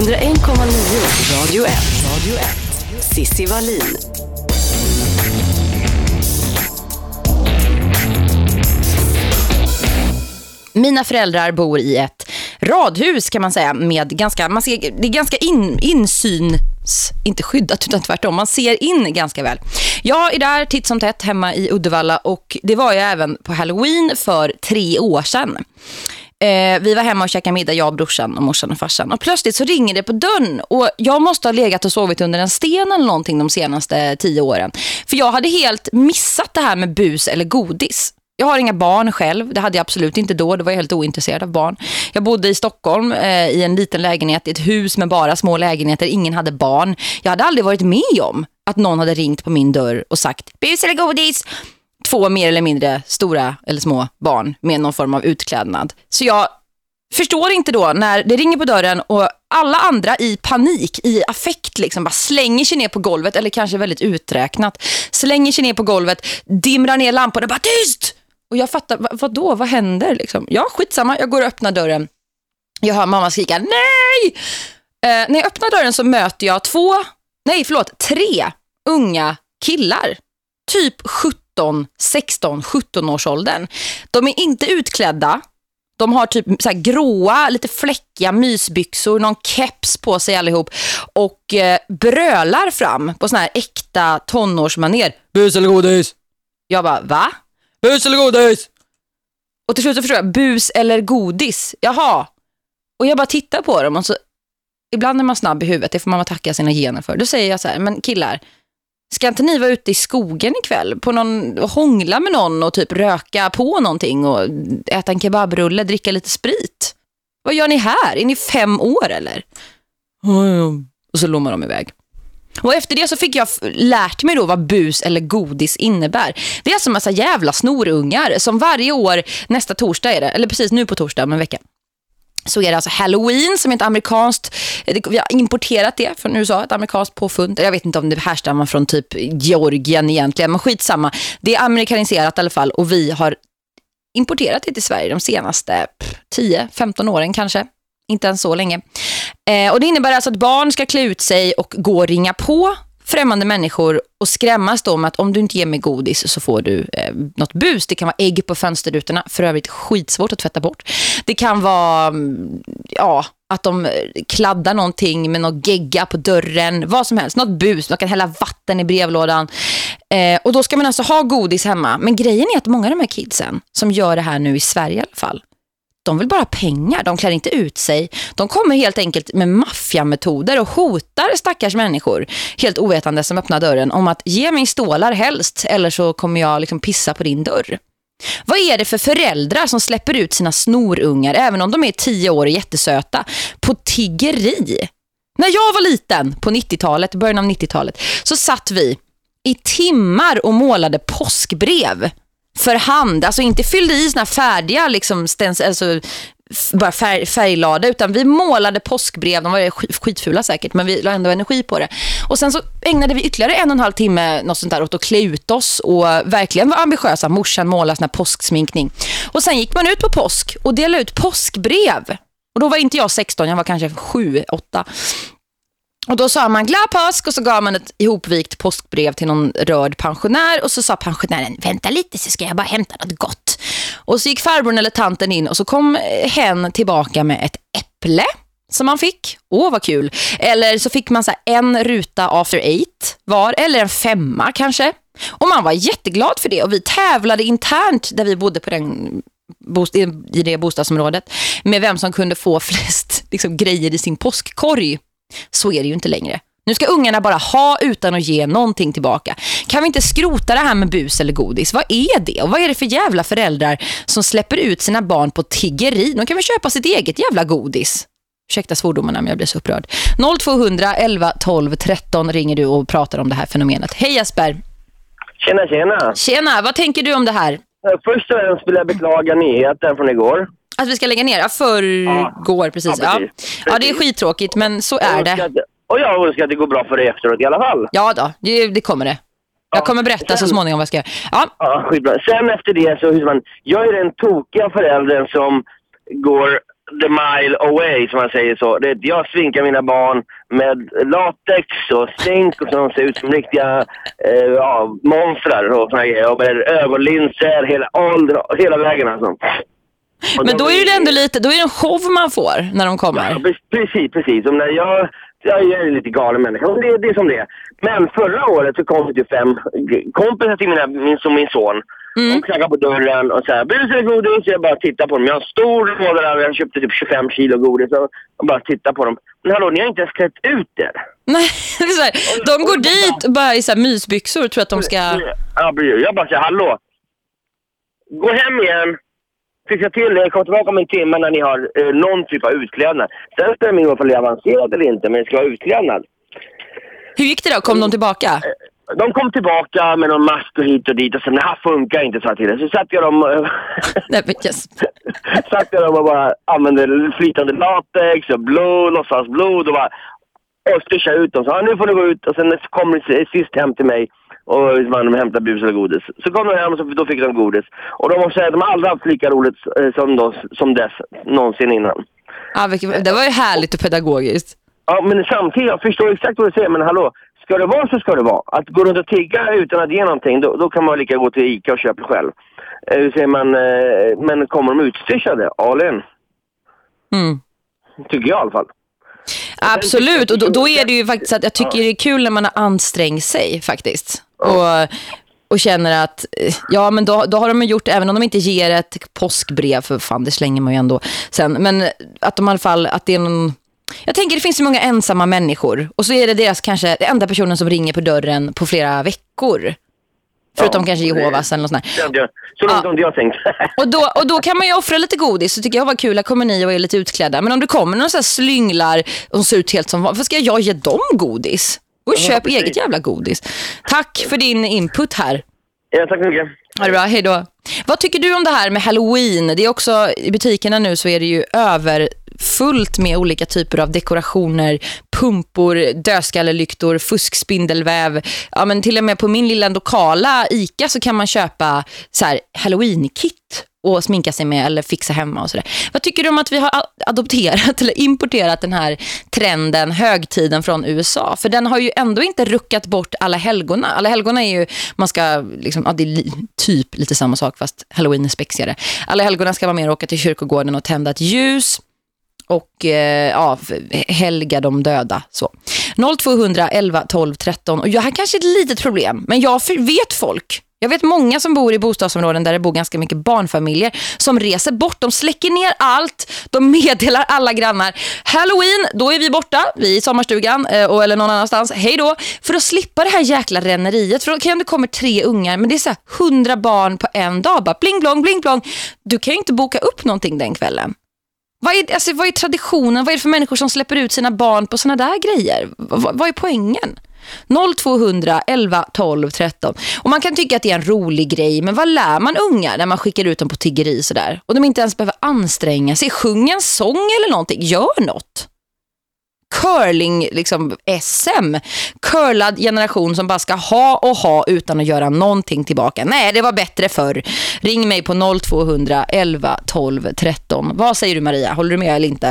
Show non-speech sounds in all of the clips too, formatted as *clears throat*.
Radio 1. Radio 1. Sissi Wallin. Mina föräldrar bor i ett radhus kan man säga med ganska, man ser, det är ganska in, insyns, inte skyddat utan tvärtom, man ser in ganska väl. Jag är där titt som tätt hemma i Uddevalla och det var jag även på Halloween för tre år sedan. Eh, vi var hemma och käkade middag, jag, brorsan och morsan och farsan. Och plötsligt så ringer det på dörren. Och jag måste ha legat och sovit under en sten eller någonting de senaste tio åren. För jag hade helt missat det här med bus eller godis. Jag har inga barn själv, det hade jag absolut inte då. Det var jag helt ointresserad av barn. Jag bodde i Stockholm eh, i en liten lägenhet, i ett hus med bara små lägenheter. Ingen hade barn. Jag hade aldrig varit med om att någon hade ringt på min dörr och sagt bus eller godis två mer eller mindre stora eller små barn med någon form av utklädnad. Så jag förstår inte då när det ringer på dörren och alla andra i panik, i affekt liksom bara slänger sig ner på golvet eller kanske väldigt uträknat, slänger sig ner på golvet, dimrar ner lamporna och bara tyst! Och jag fattar, vad, vad då? Vad händer liksom? Ja, skitsamma. Jag går och öppnar dörren. Jag hör mamma skrika, nej! Eh, när jag öppnar dörren så möter jag två, nej förlåt, tre unga killar. Typ 17, 16, 17 års åldern. De är inte utklädda. De har typ så gråa, lite fläckiga mysbyxor, någon keps på sig allihop och eh, brölar fram på sån här äkta tonårsmaner. Bus eller godis? Jag bara, va? Bus eller godis? Och till slut så förstår jag, bus eller godis? Jaha. Och jag bara tittar på dem och så ibland är man snabb i huvudet, det får man tacka sina gener för. Då säger jag så här, men killar, Ska inte ni vara ute i skogen ikväll på någon, och hångla med någon och typ röka på någonting och äta en kebabrulle, dricka lite sprit? Vad gör ni här? Är ni fem år eller? Och så lommar de iväg. Och efter det så fick jag lärt mig då vad bus eller godis innebär. Det är alltså en massa jävla snorungar som varje år, nästa torsdag är det, eller precis nu på torsdag om en vecka, så är det alltså Halloween som är ett amerikanskt, eh, vi har importerat det från USA, ett amerikanskt påfund. Jag vet inte om det härstammar från typ Georgien egentligen, men skitsamma. Det är amerikaniserat i alla fall och vi har importerat det till Sverige de senaste 10-15 åren kanske. Inte ens så länge. Eh, och det innebär alltså att barn ska klä ut sig och gå och ringa på främmande människor och skrämmas då med att om du inte ger mig godis så får du eh, något bus. Det kan vara ägg på fönsterrutorna, för övrigt skitsvårt att tvätta bort. Det kan vara mm, ja, att de eh, kladdar någonting med något gegga på dörren, vad som helst, något bus. De kan hälla vatten i brevlådan. Eh, och då ska man alltså ha godis hemma. Men grejen är att många av de här kidsen som gör det här nu i Sverige i alla fall, de vill bara pengar, de klär inte ut sig. De kommer helt enkelt med maffiametoder och hotar stackars människor, helt ovetande som öppnar dörren, om att ge mig stålar helst eller så kommer jag liksom pissa på din dörr. Vad är det för föräldrar som släpper ut sina snorungar, även om de är tio år och jättesöta, på tiggeri? När jag var liten på 90-talet, början av 90-talet, så satt vi i timmar och målade påskbrev för hand, alltså inte fyllde i såna färdiga liksom stens, alltså bara färg, färglada utan vi målade påskbrev, de var skitfula säkert men vi la ändå energi på det. Och sen så ägnade vi ytterligare en och en halv timme något sånt där åt att klä ut oss och verkligen var ambitiösa. Morsan målade sån här påsksminkning. Och sen gick man ut på påsk och delade ut påskbrev. Och då var inte jag 16, jag var kanske 7, 8. Och då sa man glad påsk och så gav man ett ihopvikt påskbrev till någon rörd pensionär och så sa pensionären vänta lite så ska jag bara hämta något gott. Och så gick farbrorn eller tanten in och så kom eh, hen tillbaka med ett äpple som man fick. Åh, vad kul. Eller så fick man så en ruta after eight var, eller en femma kanske. Och man var jätteglad för det och vi tävlade internt där vi bodde på den i det bostadsområdet med vem som kunde få flest *laughs* liksom, grejer i sin påskkorg. Så är det ju inte längre. Nu ska ungarna bara ha utan att ge någonting tillbaka. Kan vi inte skrota det här med bus eller godis? Vad är det? Och vad är det för jävla föräldrar som släpper ut sina barn på tiggeri? De kan väl köpa sitt eget jävla godis? Ursäkta svordomarna men jag blir så upprörd. 0200 11 12 13 ringer du och pratar om det här fenomenet. Hej Jesper! Tjena, tjena! Tjena, vad tänker du om det här? Först och främst vill jag beklaga nyheten från igår. Att vi ska lägga ner? Ja, förrgår, ja. precis. Ja, precis. Ja. ja, det är skittråkigt, men så är det. Och jag önskar att det går bra för dig efteråt i alla fall. Ja då, det, det kommer det. Jag kommer berätta Sen, så småningom vad jag ska göra. Ja. ja, skitbra. Sen efter det så, man, jag är den tokiga föräldern som går the mile away, som man säger så. Det, jag svinkar mina barn med latex och stink och så de ser ut som riktiga eh, ja, monstrar och såna grejer. Och med ögonlinser, hela åldern, hela vägen alltså. Men då är det ändå lite, då är det en show man får när de Ja, kommer. pre- precis, precis. Som när jag, jag är en lite galen människa. Det, det är som det är. Men förra året så kom det ju fem kompisar till mina, min, som min son. Mm. De knackade på dörren och sa bus eller godis? Jag bara tittar på dem. Jag har en stor låda där jag köpte typ 25 kilo godis. Jag bara tittar på dem. Men hallå, ni har inte ens klätt ut er. Nej, *laughs* så här, de går dit och bara i så här mysbyxor och tror att de ska... Ja. Jag bara säger hallå. Gå hem igen. Fixa till det. Kom tillbaka om en timme när ni har eh, någon typ av utklädnad. Sen spelar det ingen roll om det är avancerat eller inte, men det ska vara utklädnad. Hur gick det då? Kom de tillbaka? De kom tillbaka med någon mask och hit och dit och sen det här funkar inte, sa jag till. Så satt jag dem, eh, *laughs* Nej, yes. *laughs* satt jag dem och bara använde flytande latex och blod, låtsasblod och bara och styrsade ut dem. Så ja, nu får ni gå ut och sen kommer de sist hem till mig och man hämtar bus eller godis. Så kom de hem och så, då fick de godis. Och de måste säga att de har aldrig haft lika roligt eh, som, då, som dess någonsin innan. Ja, det var ju härligt och pedagogiskt. Ja, men samtidigt, jag förstår exakt vad du säger, men hallå. Ska det vara så ska det vara. Att gå runt och tigga utan att ge någonting, då, då kan man lika gå till Ica och köpa själv. Eh, hur säger man, eh, men kommer de utstyrsade, all in. Mm. Tycker jag i alla fall. Absolut, och då, då är det ju faktiskt att jag tycker det är kul när man har ansträngt sig faktiskt. Och, och känner att, ja men då, då har de gjort, även om de inte ger ett påskbrev, för fan det slänger man ju ändå sen, men att de i alla fall, att det är någon, jag tänker det finns så många ensamma människor och så är det deras kanske, det enda personen som ringer på dörren på flera veckor. Förutom Ja, kanske Jehovas eller något sånt där. Så, så långt Ja. jag tänkt. *laughs* Och då, och då kan man ju offra lite godis. Så tycker jag var kul att kommer ni och är lite utklädda. Men om det kommer någon sån här slynglar och ser ut helt som varför ska jag ge dem godis? Och köp precis. eget jävla godis. Tack för din input här. ja, tack så mycket. Ha det bra, hej då. Vad tycker du om det här med Halloween? Det är också, i butikerna nu så är det ju överfullt med olika typer av dekorationer, pumpor, dödskallelyktor, fuskspindelväv. Ja, men till och med på min lilla lokala Ica så kan man köpa så här Halloween-kit och sminka sig med eller fixa hemma och sådär. Vad tycker du om att vi har adopterat eller importerat den här trenden, högtiden från USA? För den har ju ändå inte ruckat bort alla helgona. Alla helgona är ju, man ska liksom, ja det är typ lite samma sak fast Halloween är spexigare. Alla helgona ska vara med och åka till kyrkogården och tända ett ljus och eh, ja, helga de döda. Så. 0200 11 12 13. Och jag har kanske ett litet problem, men jag vet folk. Jag vet många som bor i bostadsområden där det bor ganska mycket barnfamiljer som reser bort. De släcker ner allt. De meddelar alla grannar. Halloween, då är vi borta. Vi är i sommarstugan eh, eller någon annanstans. Hej då. För att slippa det här jäkla ränneriet. För då kan det komma tre ungar, men det är så här hundra barn på en dag. Bara bling blong, bling blong. Du kan ju inte boka upp någonting den kvällen. Vad är, alltså, vad är traditionen? Vad är det för människor som släpper ut sina barn på såna där grejer? Vad, vad är poängen? 0200 11 12 13. Och man kan tycka att det är en rolig grej, men vad lär man ungar när man skickar ut dem på tiggeri sådär? Och de inte ens behöver anstränga sig. Sjung en sång eller någonting. Gör något. Curling, liksom SM. Curlad generation som bara ska ha och ha utan att göra någonting tillbaka. Nej, det var bättre förr. Ring mig på 0200 11 12 13. Vad säger du Maria? Håller du med eller inte?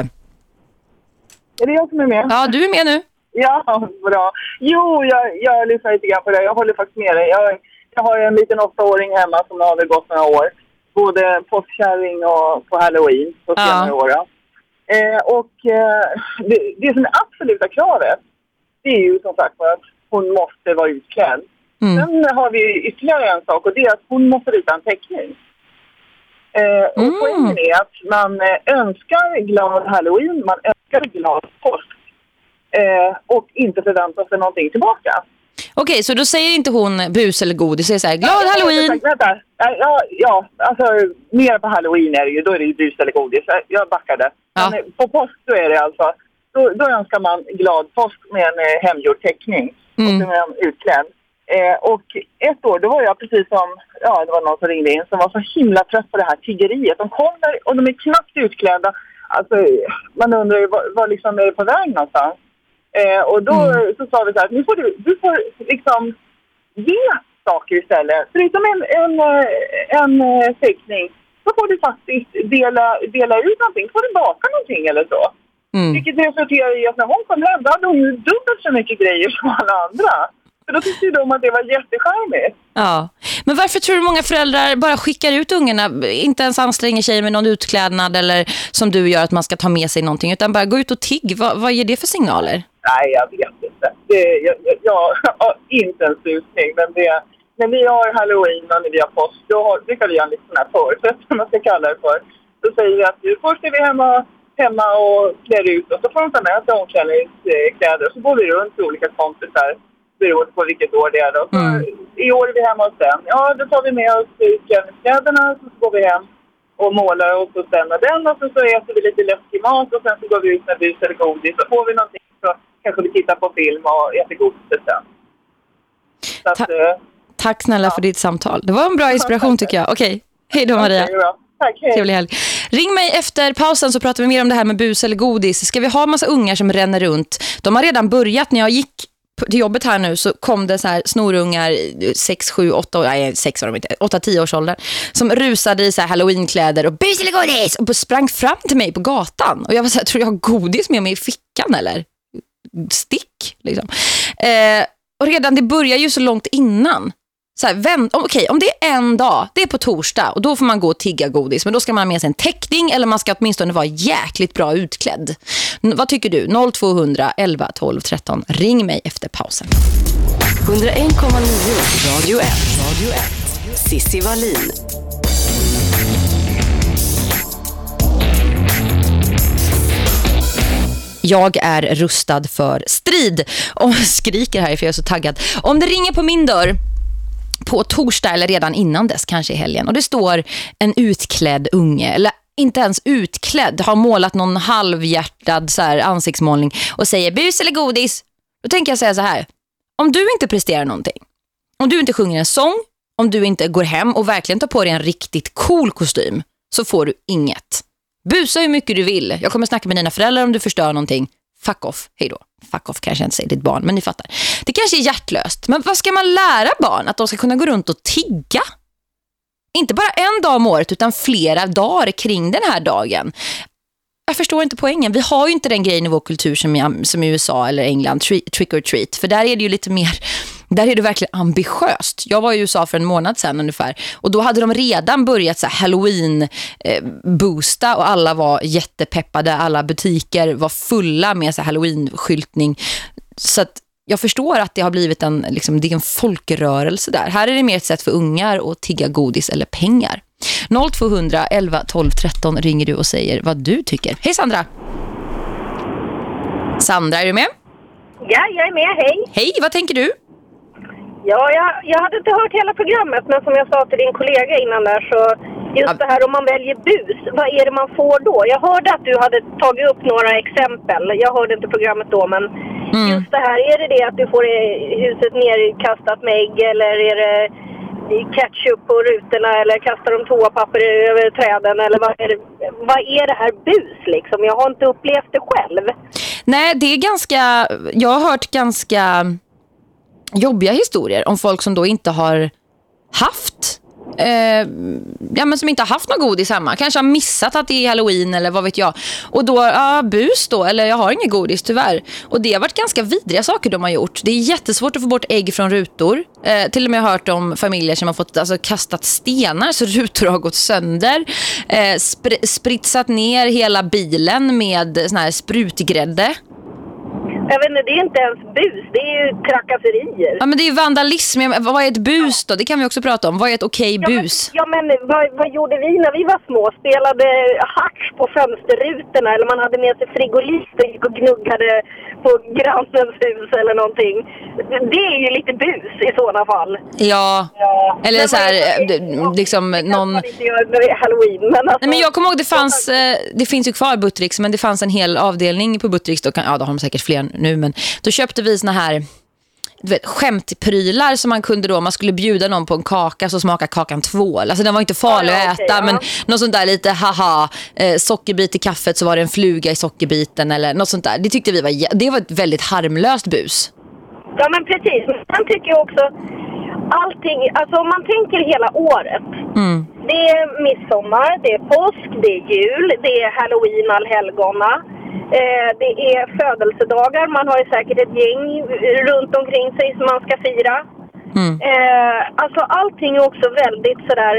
Är det jag som är med? Ja, du är med nu. Ja, bra. Jo, jag, jag lyssnar lite grann på det. Jag håller faktiskt med dig. Jag, jag har en liten åttaåring hemma som har väl gått några år. Både påskkärring och på halloween på Ja. senare år. ja. Eh, och eh, det, det som är absoluta kravet, det är ju som sagt att hon måste vara utklädd. Mm. Sen har vi ytterligare en sak och det är att hon måste visa en teckning. Eh, och Mm. poängen är att man eh, önskar glad halloween, man önskar glad påsk eh, och inte förväntar sig någonting tillbaka. Okej, så då säger inte hon bus eller godis. Säger så här, glad Ja, halloween. Vänta, ja, ja, alltså mer på halloween är det ju, då är det ju bus eller godis. Jag- backade. Ja. Men eh, på påsk då är det alltså, då, då önskar man glad påsk med en eh, hemgjord teckning. Mm. Och är man utklädd. Eh, och ett år, då var jag precis som, ja det var någon som ringde in som var så himla trött på det här tiggeriet. De kommer och de är knappt utklädda. Alltså man undrar ju vad, vad liksom är det på väg någonstans? Eh, och då Mm. så sa vi så här, nu får du, du får liksom ge saker istället. Förutom en, en, eh, en eh, teckning så får du faktiskt dela, dela ut någonting. får du baka någonting eller så. Mm. Vilket resulterar i att när hon kom hem då hade hon ju dubbelt så mycket grejer *laughs* som alla andra. Så då tyckte ju de att det var jättecharmigt. Ja. Men varför tror du många föräldrar bara skickar ut ungarna, inte ens anstränger sig med någon utklädnad eller som du gör att man ska ta med sig någonting, utan bara gå ut och tigg? Vad, vad ger det för signaler? Nej, jag vet inte. Det, jag, jag, jag har inte en susning, men det, när vi har halloween och när vi har påsk, då har, brukar vi göra en liten förfest, som man ska kalla det för. Då säger vi att först är vi hemma, hemma och klär ut oss, så får de ta med sig omklädningskläder och så går vi runt till olika kompisar beroende på vilket år det är. Då. Så Mm. I år är vi hemma hos den. Ja, då tar vi med oss utklädningskläderna, så går vi hem och målar oss hos den och den och så, så äter vi lite läskig mat och sen så går vi ut med bus eller godis och får vi någonting så kanske vi tittar på film och äter godiset sen. Så att, Ta- eh, Tack snälla för ditt samtal. Det var en bra inspiration tycker jag. Okej, hej då Maria. bra. Tack, hej. Trevlig helg. Ring mig efter pausen så pratar vi mer om det här med bus eller godis. Ska vi ha massa ungar som ränner runt? De har redan börjat. När jag gick till jobbet här nu så kom det så här snorungar 6, 7, 8 år, nej 6 var de inte, 8, 10 års ålder som rusade i så här halloweenkläder och bus eller godis och sprang fram till mig på gatan. Och jag var så här, tror jag har godis med mig i fickan eller? Stick liksom. Eh, och redan det börjar ju så långt innan. Så här, vem, okay, om det är en dag, det är på torsdag och då får man gå och tigga godis. Men då ska man ha med sig en täckning eller man ska åtminstone vara jäkligt bra utklädd. N- vad tycker du? 0200 11 12 13. Ring mig efter pausen. 101,9 Radio 1. Radio 1. Sissi Wallin. Jag är rustad för strid. Och *laughs* skriker här för jag är så taggad. Om det ringer på min dörr på torsdag eller redan innan dess, kanske i helgen. Och det står en utklädd unge, eller inte ens utklädd, har målat någon halvhjärtad så här, ansiktsmålning och säger bus eller godis. Då tänker jag säga så här. Om du inte presterar någonting, om du inte sjunger en sång, om du inte går hem och verkligen tar på dig en riktigt cool kostym, så får du inget. Busa hur mycket du vill. Jag kommer snacka med dina föräldrar om du förstör någonting. Fuck off. Hej då. Fuck off kanske jag inte säger ditt barn, men ni fattar. Det kanske är hjärtlöst. Men vad ska man lära barn? Att de ska kunna gå runt och tigga? Inte bara en dag om året utan flera dagar kring den här dagen. Jag förstår inte poängen. Vi har ju inte den grejen i vår kultur som i, som i USA eller England, tri- trick or treat. För där är det ju lite mer, där är det verkligen ambitiöst. Jag var i USA för en månad sedan ungefär. Och då hade de redan börjat så här Halloween eh, boosta och alla var jättepeppade. Alla butiker var fulla med Halloween-skyltning. Så att jag förstår att det har blivit en, liksom, det är en folkrörelse där. Här är det mer ett sätt för ungar att tigga godis eller pengar. 0200 11 12 13 ringer du och säger vad du tycker. Hej Sandra! Sandra, är du med? Ja, jag är med. Hej. Hej, vad tänker du? Ja, jag, jag hade inte hört hela programmet, men som jag sa till din kollega innan där så just det här om man väljer bus, vad är det man får då? Jag hörde att du hade tagit upp några exempel. Jag hörde inte programmet då, men Mm. just det här, är det det att du får huset nerkastat med ägg eller är det ketchup på rutorna eller kastar de toapapper över träden eller vad är det, vad är det här bus liksom? Jag har inte upplevt det själv. Nej, det är ganska... Jag har hört ganska jobbiga historier om folk som då inte har haft eh, ja, men som inte har haft något godis hemma. Kanske har missat att det är Halloween eller vad vet jag. Och då, ja, bus då. Eller jag har inget godis tyvärr. Och det har varit ganska vidriga saker de har gjort. Det är jättesvårt att få bort ägg från rutor. Eh, till och med hört om familjer som har fått alltså, kastat stenar så *laughs* rutor har gått sönder. Eh, spr spritsat ner hela bilen med sån här sprutgrädde. Jag vet inte, det är inte ens bus, det är ju trakasserier. Ja, men det är ju vandalism. Ja, Vad är ett bus då? Det kan vi också prata om. Vad är ett okej Ja, men, bus? ja, men vad, vad gjorde vi när vi var små? Spelade harts på fönsterrutorna eller man hade med sig frigolit och gick och gnuggade på grannens hus eller någonting. Det är ju lite bus i sådana fall. Ja, eller Men så här, vad- eh, liksom Det någon... man inte gör när det är halloween. Men, alltså, Nej, men jag kommer ihåg det fanns, eh, det finns ju kvar Buttricks, men det fanns en hel avdelning på Buttricks, då kan, ja då har de säkert fler nu, men då köpte vi såna här du vet, skämtprylar som man kunde då, man skulle bjuda någon på en kaka så smakar kakan tvål. Alltså den var inte farlig Ja, ja, att äta, ja. men något sånt där lite haha, eh, sockerbit i kaffet så var det en fluga i sockerbiten eller något sånt där. Det tyckte vi var, det var ett väldigt harmlöst bus. Ja, men precis. Men sen tycker också allting, alltså om man tänker hela året. Mm. det är midsommar, det är påsk, det är jul, det är halloween allhelgona. Eh, det är födelsedagar, man har ju säkert ett gäng runt omkring sig som man ska fira. Mm. Eh, alltså allting är också väldigt sådär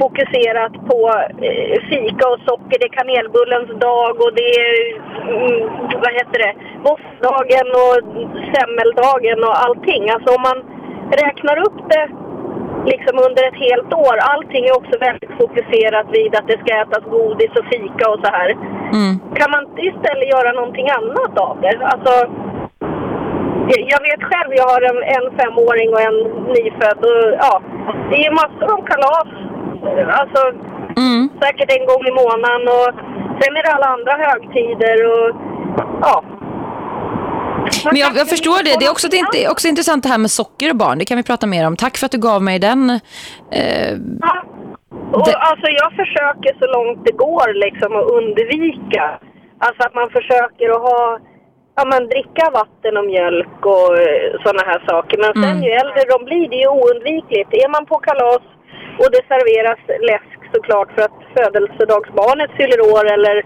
fokuserat på eh, fika och socker. Det är kanelbullens dag och det är, mm, vad heter det, våffdagen och semmeldagen och allting. Alltså om man räknar upp det liksom under ett helt år, allting är också väldigt fokuserat vid att det ska ätas godis och fika och så här. Mm. Kan man inte istället göra någonting annat av det? Alltså, jag vet själv, jag har en, en femåring och en nyfödd. Och, ja, det är massor av kalas. Alltså, Mm. säkert en gång i månaden. Och sen är det alla andra högtider. Och, ja. Men jag, jag förstår det. Det är också, det också intressant det här med socker och barn. Det kan vi prata mer om. Tack för att du gav mig den. Eh, Ja. Och, Det- Alltså jag försöker så långt det går liksom att undvika. Alltså att man försöker att ha, ja men dricka vatten och mjölk och sådana här saker. Men sen Mm. ju äldre de blir, det är ju oundvikligt. Är man på kalas och det serveras läsk såklart för att födelsedagsbarnet fyller år eller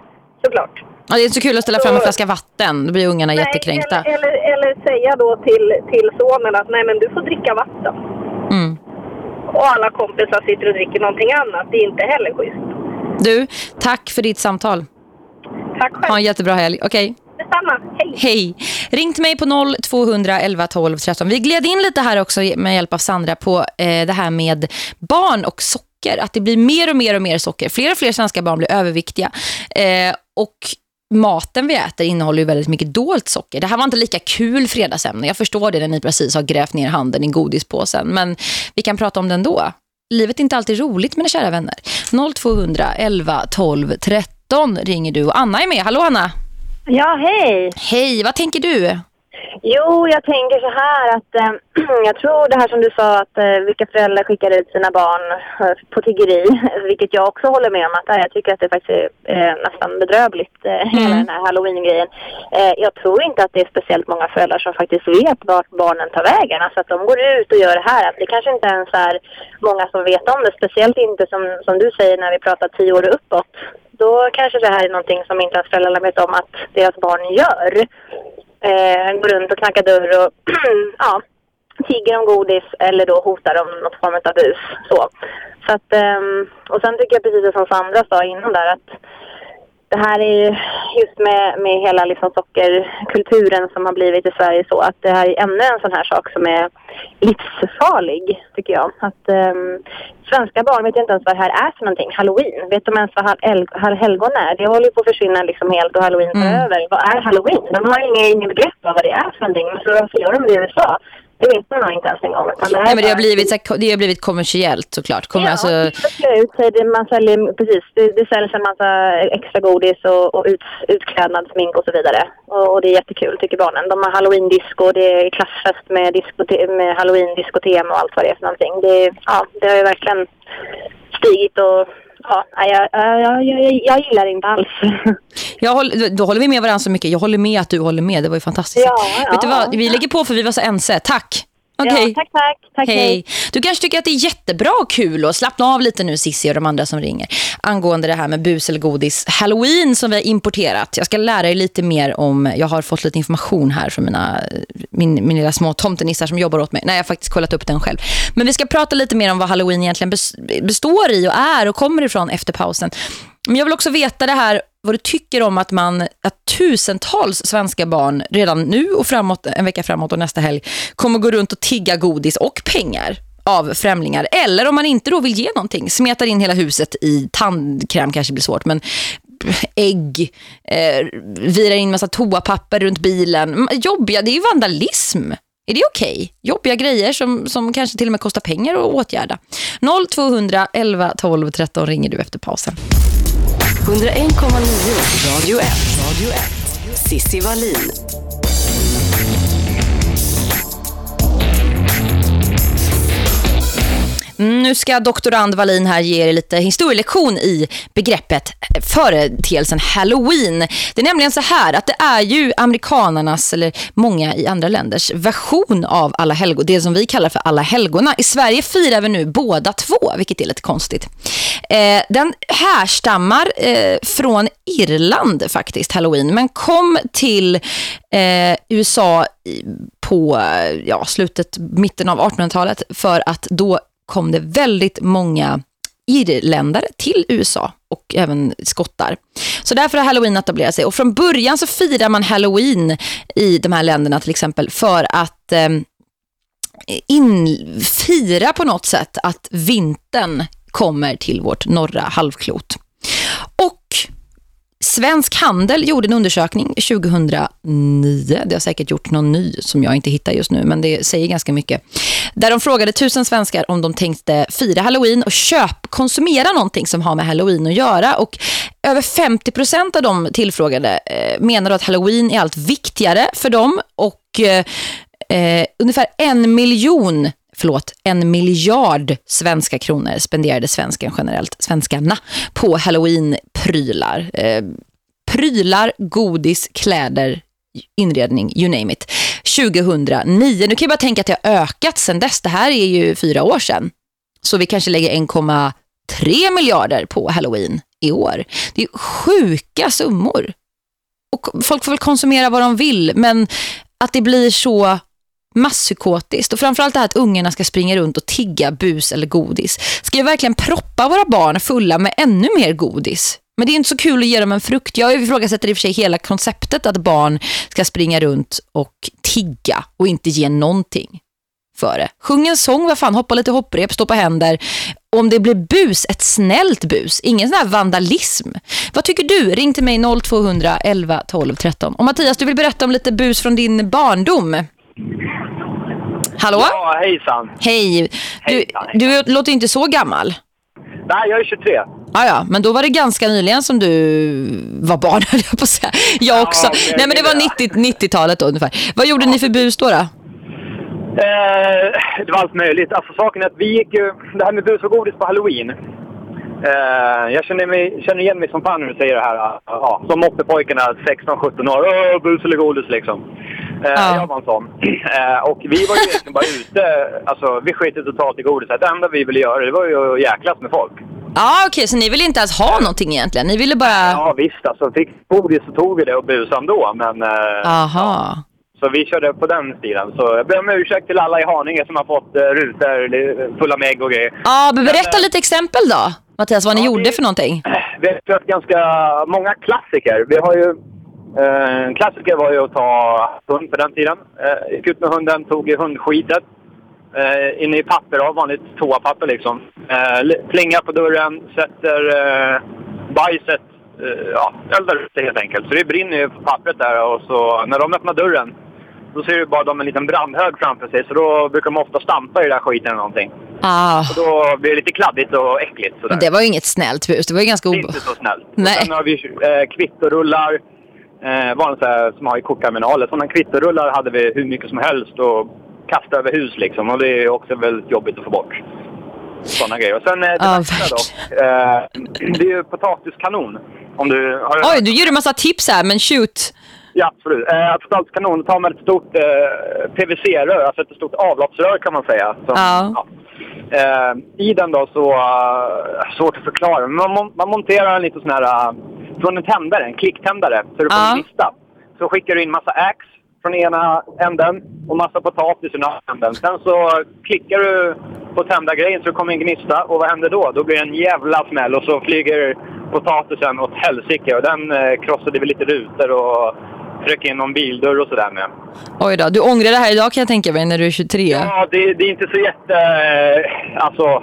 såklart. Ja, det är så kul att ställa fram en flaska vatten. Då blir ungarna jättekränkta. Nej, eller, eller, eller säga då till, till sonen att nej men du får dricka vatten. Mm. Och alla kompisar sitter och dricker någonting annat. Det är inte heller schysst. Du, tack för ditt samtal. Tack själv. Ha en jättebra helg. Okej. Detsamma. Hej. Hej. Ring till mig på 0200 11 12 13. Vi gled in lite här också med hjälp av Sandra på eh, det här med barn och socker. Att det blir mer och mer och mer socker. Fler och fler svenska barn blir överviktiga. Eh, och maten vi äter innehåller ju väldigt mycket dolt socker. Det här var inte lika kul fredagsämne. Jag förstår det när ni precis har grävt ner handen i godispåsen. Men vi kan prata om det ändå. Livet är inte alltid roligt mina kära vänner. 0200 11 12 13 ringer du. Och Anna är med. Hallå Anna. Ja, hej. Hej, vad tänker du? Jo, jag tänker så här att eh, *clears throat* jag tror det här som du sa att eh, vilka föräldrar skickar ut sina barn eh, på tiggeri, *laughs* vilket jag också håller med om att jag tycker att det faktiskt är nästan bedrövligt, eh, *laughs* hela den här halloween-grejen. Jag tror inte att det är speciellt många föräldrar som faktiskt vet vart barnen tar vägen, alltså att de går ut och gör det här. Att det kanske inte ens är många som vet om det, speciellt inte som, som du säger när vi pratar tio år uppåt. Då kanske det här är någonting som inte ens föräldrarna vet om att deras barn gör eh, går runt och knackar dörr och *clears throat* ja, tigger om godis eller då hotar om något form av bus. Så. Så att, eh, och sen tycker jag precis som Sandra sa innan där att det här är ju just med, med hela liksom sockerkulturen som har blivit i Sverige så att det här är ännu en sån här sak som är livsfarlig tycker jag. Att ehm, svenska barn vet inte ens vad det här är för någonting. Halloween. Vet de ens vad hallhelgon är? Det håller ju på att försvinna liksom helt och halloween tar Mm. över. Vad är halloween? De har inget, inget begrepp av vad det är för någonting. Men så varför gör de det i USA? Det vet man nog inte ens en gång. Det här Nej, men det har blivit, så här- det har blivit kommersiellt såklart. Kommer, Ja, alltså, det man säljer, precis, det, det säljs en massa extra godis och, och ut, utklädnad, smink och så vidare. Och, och det är jättekul tycker barnen. De har halloween-disco, det är klassfest med, diskote- med halloween-diskotema och allt vad det är för någonting. Det, ja, det har ju verkligen stigit och ja, jag, jag, jag, jag, gillar det inte alls. *laughs* jag håller, då håller vi med varandra så mycket. Jag håller med att du håller med. Det var ju fantastiskt. Ja, ja. Vet du vad? Vi lägger på för vi var så ense. Tack. Okej. Ja, tack, tack. tack Hej. Du kanske tycker att det är jättebra och kul och slappna av lite nu Sissi och de andra som ringer angående det här med bus eller godis Halloween som vi har importerat. Jag ska lära er lite mer om, jag har fått lite information här från mina, min, min lilla små tomtenissar som jobbar åt mig. Nej, jag har faktiskt kollat upp den själv. Men vi ska prata lite mer om vad Halloween egentligen bes- består i och är och kommer ifrån efter pausen. Men jag vill också veta det här vad du tycker om att man att tusentals svenska barn redan nu och framåt en vecka framåt och nästa helg kommer gå runt och tigga godis och pengar av främlingar. Eller om man inte då vill ge någonting, smetar in hela huset i tandkräm kanske blir svårt, men ägg, eh, virar in massa toapapper runt bilen. Jobbiga, det är ju vandalism. Är det okej? Jobbiga grejer som, som kanske till och med kostar pengar att åtgärda. 0200 11 12 13 ringer du efter pausen. 101,9 Radio 1. Radio 1. Sissi Wallin. Mm, nu ska doktorand Wallin här ge er lite historielektion i begreppet eh, företeelsen Halloween. Det är nämligen så här att det är ju amerikanernas eller många i andra länders version av alla helgon. Det som vi kallar för alla helgona. I Sverige firar vi nu båda två, vilket är lite konstigt. Eh, den härstammar eh, från Irland faktiskt, Halloween. Men kom till eh, USA på ja, slutet, mitten av 1800-talet för att då kom det väldigt många irländare till USA och även skottar. Så därför har Halloween etablerat sig. Och från början så firar man Halloween i de här länderna till exempel för att eh, in, fira på något sätt att vintern kommer till vårt norra halvklot. Och Svensk Handel gjorde en undersökning 2009. Det har säkert gjort någon ny som jag inte hittar just nu, men det säger ganska mycket. Där de frågade tusen svenskar om de tänkte fira Halloween och köp, konsumera någonting som har med Halloween att göra. Och över 50% av de tillfrågade eh, menar att Halloween är allt viktigare för dem och eh, eh ungefär en miljon förlåt, en miljard svenska kronor spenderade svensken generellt, svenskarna, på Halloween-prylar. Eh, prylar, godis, kläder, inredning, you name it. 2009. Nu kan jag bara tänka att det har ökat sedan dess. Det här är ju fyra år sedan. Så vi kanske lägger 1,3 miljarder på Halloween i år. Det är sjuka summor. Och folk får väl konsumera vad de vill, men att det blir så masspsykotiskt och framförallt det här att ungarna ska springa runt och tigga bus eller godis. Ska vi verkligen proppa våra barn fulla med ännu mer godis? Men det är inte så kul att ge dem en frukt. Jag ifrågasätter i och för sig hela konceptet att barn ska springa runt och tigga och inte ge någonting för det. Sjung en sång, vad fan, hoppa lite hopprep, stå på händer. Om det blir bus, ett snällt bus, ingen sån här vandalism. Vad tycker du? Ring till mig 0200 11 12 13. Och Mattias, du vill berätta om lite bus från din barndom. Hallå? Ja, hejsan. Hej. Du, du låter inte så gammal. Nej, jag är 23. Ja, ja, men då var det ganska nyligen som du var barn, *laughs* höll jag på att säga. Jag också. mer Nej, men det var eller 90 90-talet då ungefär. Vad gjorde ni för bus då? då? Eh, det var allt möjligt. Alltså saken är att vi gick ju... Det här med bus och godis på halloween. Eh, jag känner, mig, känner igen mig som fan när du säger det här. Ja, som moppepojkarna 16-17 år. Åh, bus eller godis liksom. Eh, Ja. Jag var en sån. *clears throat* Eh, och vi var ju egentligen bara ute. Alltså, vi sket totalt i godiset. Det enda vi ville göra det var ju att jäklas med folk. Ja, okej, så ni ville inte ens ha någonting egentligen. Ni ville bara... Ja visst, alltså fick godis så tog vi det och busade ändå. Men, eh, Aha. Så vi körde på den stilen. Så jag ber om ursäkt till alla i Haninge som har fått uh, rutor fulla med ägg och grejer. Ja, men berätta lite exempel då. Mattias, vad ni Ja, gjorde vi- för någonting. *clears throat* Vi har kört ganska många klassiker. Vi har ju... eh, en klassiker var ju att ta hund på den tiden. Uh, gick ut med hunden, tog hundskitet. Uh, inne i papper av vanligt toapapper liksom. Plingar på dörren, sätter bajset, ja, eldar ut det helt enkelt. Så det brinner ju på pappret där och så när de öppnar dörren då ser du bara de en liten brandhög framför sig så då brukar de ofta stampa i den där skiten eller någonting. Ah, Och då blir det lite kladdigt och äckligt sådär. det var ju inget snällt bus. Det var ju ganska Det är inte så snällt. *laughs* Nej. Och sen har vi eh, kvittorullar, eh, vanligt så här, som har i kortterminaler. Sådana kvittorullar hade vi hur mycket som helst och kasta över hus liksom. Och det är också väldigt jobbigt att få bort. Sådana grejer. Och sen eh, det Ja, värsta dock, eh, *clears throat* det är ju potatiskanon. Om du har Oj, du ger du massa tips här, men shoot. Ja, absolut. Eh, potatiskanon, då tar man ett stort eh, PVC-rör, alltså ett stort avloppsrör kan man säga. Som, Ja. Eh, I den då så, uh, svårt att förklara, men man, man monterar en liten sån här, uh, från en tändare, en klicktändare, så du får Ja. en lista. Så skickar du in massa ax från ena änden och massa potatis den andra änden. Sen så klickar du på tändargrejen så det kommer en gnista och vad händer då? Då blir det en jävla smäll och så flyger potatisen åt helsike och den eh, krossade vi lite rutor och tryckte in någon bildörr och sådär med. Oj då, du ångrar det här idag kan jag tänka mig när du är 23. Ja, det, det är inte så jätte... eh, Alltså...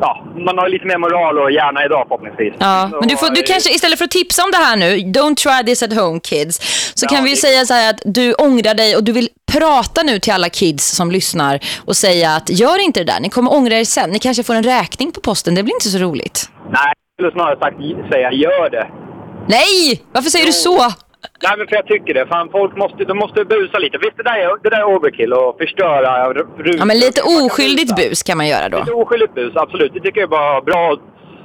Ja, man har lite mer moral och hjärna idag förhoppningsvis. Ja, men du, får, du kanske istället för att tipsa om det här nu, don't try this at home kids, så Ja, kan vi det- säga så här att du ångrar dig och du vill prata nu till alla kids som lyssnar och säga att gör inte det där, ni kommer ångra er sen. Ni kanske får en räkning på posten, det blir inte så roligt. Nej, jag skulle snarare sagt säga gör det. Nej, varför säger du så? Nej, men för jag tycker det. Fan, folk måste, de måste busa lite. Visst, det där är, det där är overkill och förstöra rutor. Ja, men lite oskyldigt bus kan man göra då. Lite oskyldigt bus, absolut. Det tycker jag är bara bra att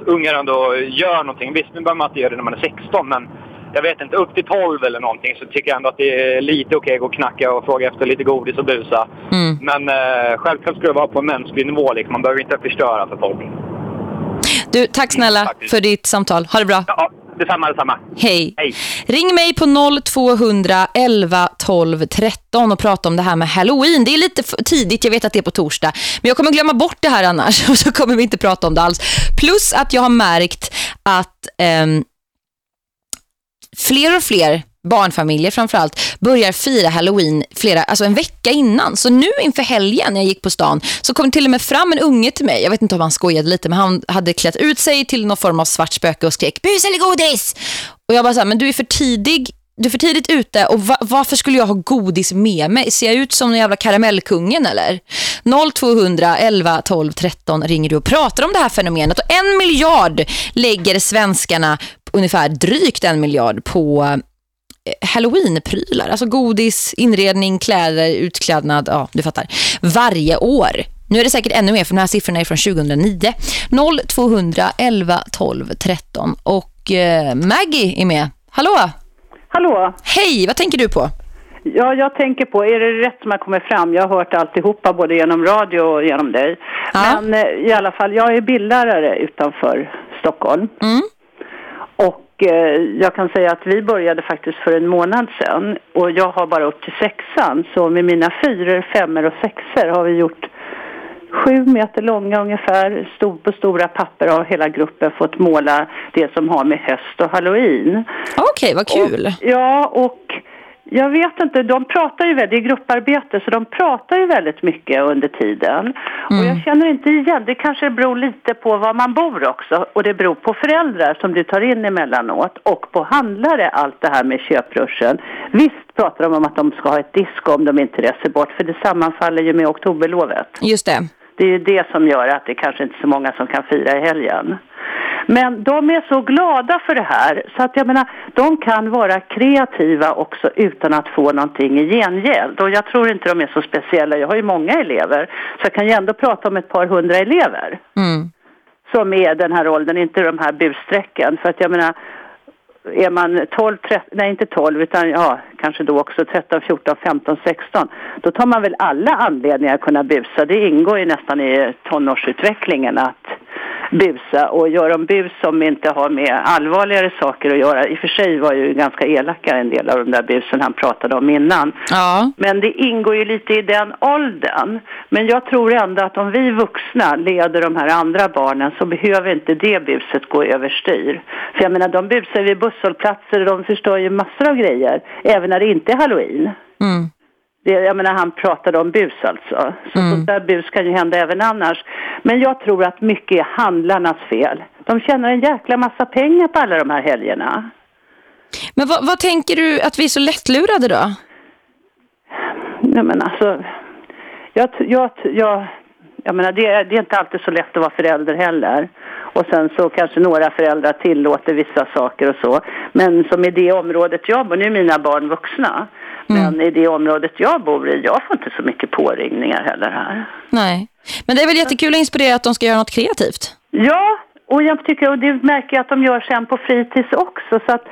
ungar ändå gör någonting. Visst, nu behöver man inte göra det när man är 16, men jag vet inte, upp till 12 eller någonting så tycker jag ändå att det är lite okej att gå och knacka och fråga efter lite godis och busa. Mm. Men eh, självklart ska det vara på en mänsklig nivå. Liksom. Man behöver inte förstöra för folk. Du, tack snälla faktiskt. för ditt samtal. Ha det bra. Ja, detsamma, detsamma. Hej. Hej. Ring mig på 0200 11 12 13 och prata om det här med Halloween. Det är lite tidigt, jag vet att det är på torsdag. Men jag kommer glömma bort det här annars och *laughs* så kommer vi inte prata om det alls. Plus att jag har märkt att ehm, fler och fler barnfamiljer framförallt börjar fira Halloween flera, alltså en vecka innan. Så nu inför helgen när jag gick på stan så kom till och med fram en unge till mig. Jag vet inte om han skojade lite men han hade klätt ut sig till någon form av svart spöke och skrek bus eller godis! Och jag bara så här, men du är för tidig du är för tidigt ute och va varför skulle jag ha godis med mig? Ser jag ut som den jävla karamellkungen eller? 0200 11 12 13 ringer du och pratar om det här fenomenet och en miljard lägger svenskarna ungefär drygt en miljard på Halloween-prylar. Alltså godis, inredning, kläder, utklädnad, ja du fattar. Varje år. Nu är det säkert ännu mer för de här siffrorna är från 2009. 0200 11 12 13 och eh, Maggie är med. Hallå! Hallå? Hej, vad tänker du på? Ja, jag tänker på, är det rätt som har kommit fram? Jag har hört alltihopa både genom radio och genom dig. Ja. Men eh, i alla fall, jag är bildlärare utanför Stockholm. Mm. Eh, jag kan säga att vi började faktiskt för en månad sedan. Och jag har bara upp till sexan. Så med mina fyror, femmor och sexor har vi gjort sju meter långa ungefär. Stod på stora papper har hela gruppen fått måla det som har med höst och halloween. Okej, vad kul. Och, ja, och jag vet inte, de pratar ju väldigt, det är grupparbete så de pratar ju väldigt mycket under tiden. Och jag känner inte igen, det kanske beror lite på var man bor också. Och det beror på föräldrar som du tar in emellanåt och på handlare allt det här med köpruschen. Visst pratar de om att de ska ha ett disco om de inte reser bort för det sammanfaller ju med oktoberlovet. Just det. Det är ju det som gör att det kanske inte är så många som kan fira i helgen. Men de är så glada för det här så att jag menar, de kan vara kreativa också utan att få någonting i gengäld. Och jag tror inte de är så speciella. Jag har ju många elever så jag kan ju ändå prata om ett par hundra elever Mm. som är den här åldern, inte de här bussträcken. För att jag menar, är man 12, 13, nej inte 12 utan ja, kanske då också 13, 14, 15, 16. Då tar man väl alla anledningar att kunna busa. Det ingår ju nästan i tonårsutvecklingen att busa. Och gör de bus som inte har med allvarligare saker att göra. I och för sig var ju ganska elaka en del av de där busen han pratade om innan. Ja. Men det ingår ju lite i den åldern. Men jag tror ändå att om vi vuxna leder de här andra barnen så behöver inte det buset gå överstyr. För jag menar, de busar vid busshållplatser och de förstör ju massor av grejer. Även när det inte är halloween. Mm. Det, jag menar, han pratade om bus alltså. Så Mm. sånt där bus kan ju hända även annars. Men jag tror att mycket är handlarnas fel. De tjänar en jäkla massa pengar på alla de här helgerna. Men vad, vad tänker du att vi är så lättlurade då? Nej men alltså, jag, jag, jag, jag menar det, det är inte alltid så lätt att vara förälder heller. Och sen så kanske några föräldrar tillåter vissa saker och så. Men som i det området jag bor, nu är mina barn vuxna. Men i det området jag bor i, jag får inte så mycket påringningar heller här. Nej. Men det är väl jättekul att inspirera att de ska göra något kreativt. Ja, och jag tycker, och det märker jag att de gör sen på fritids också. Så att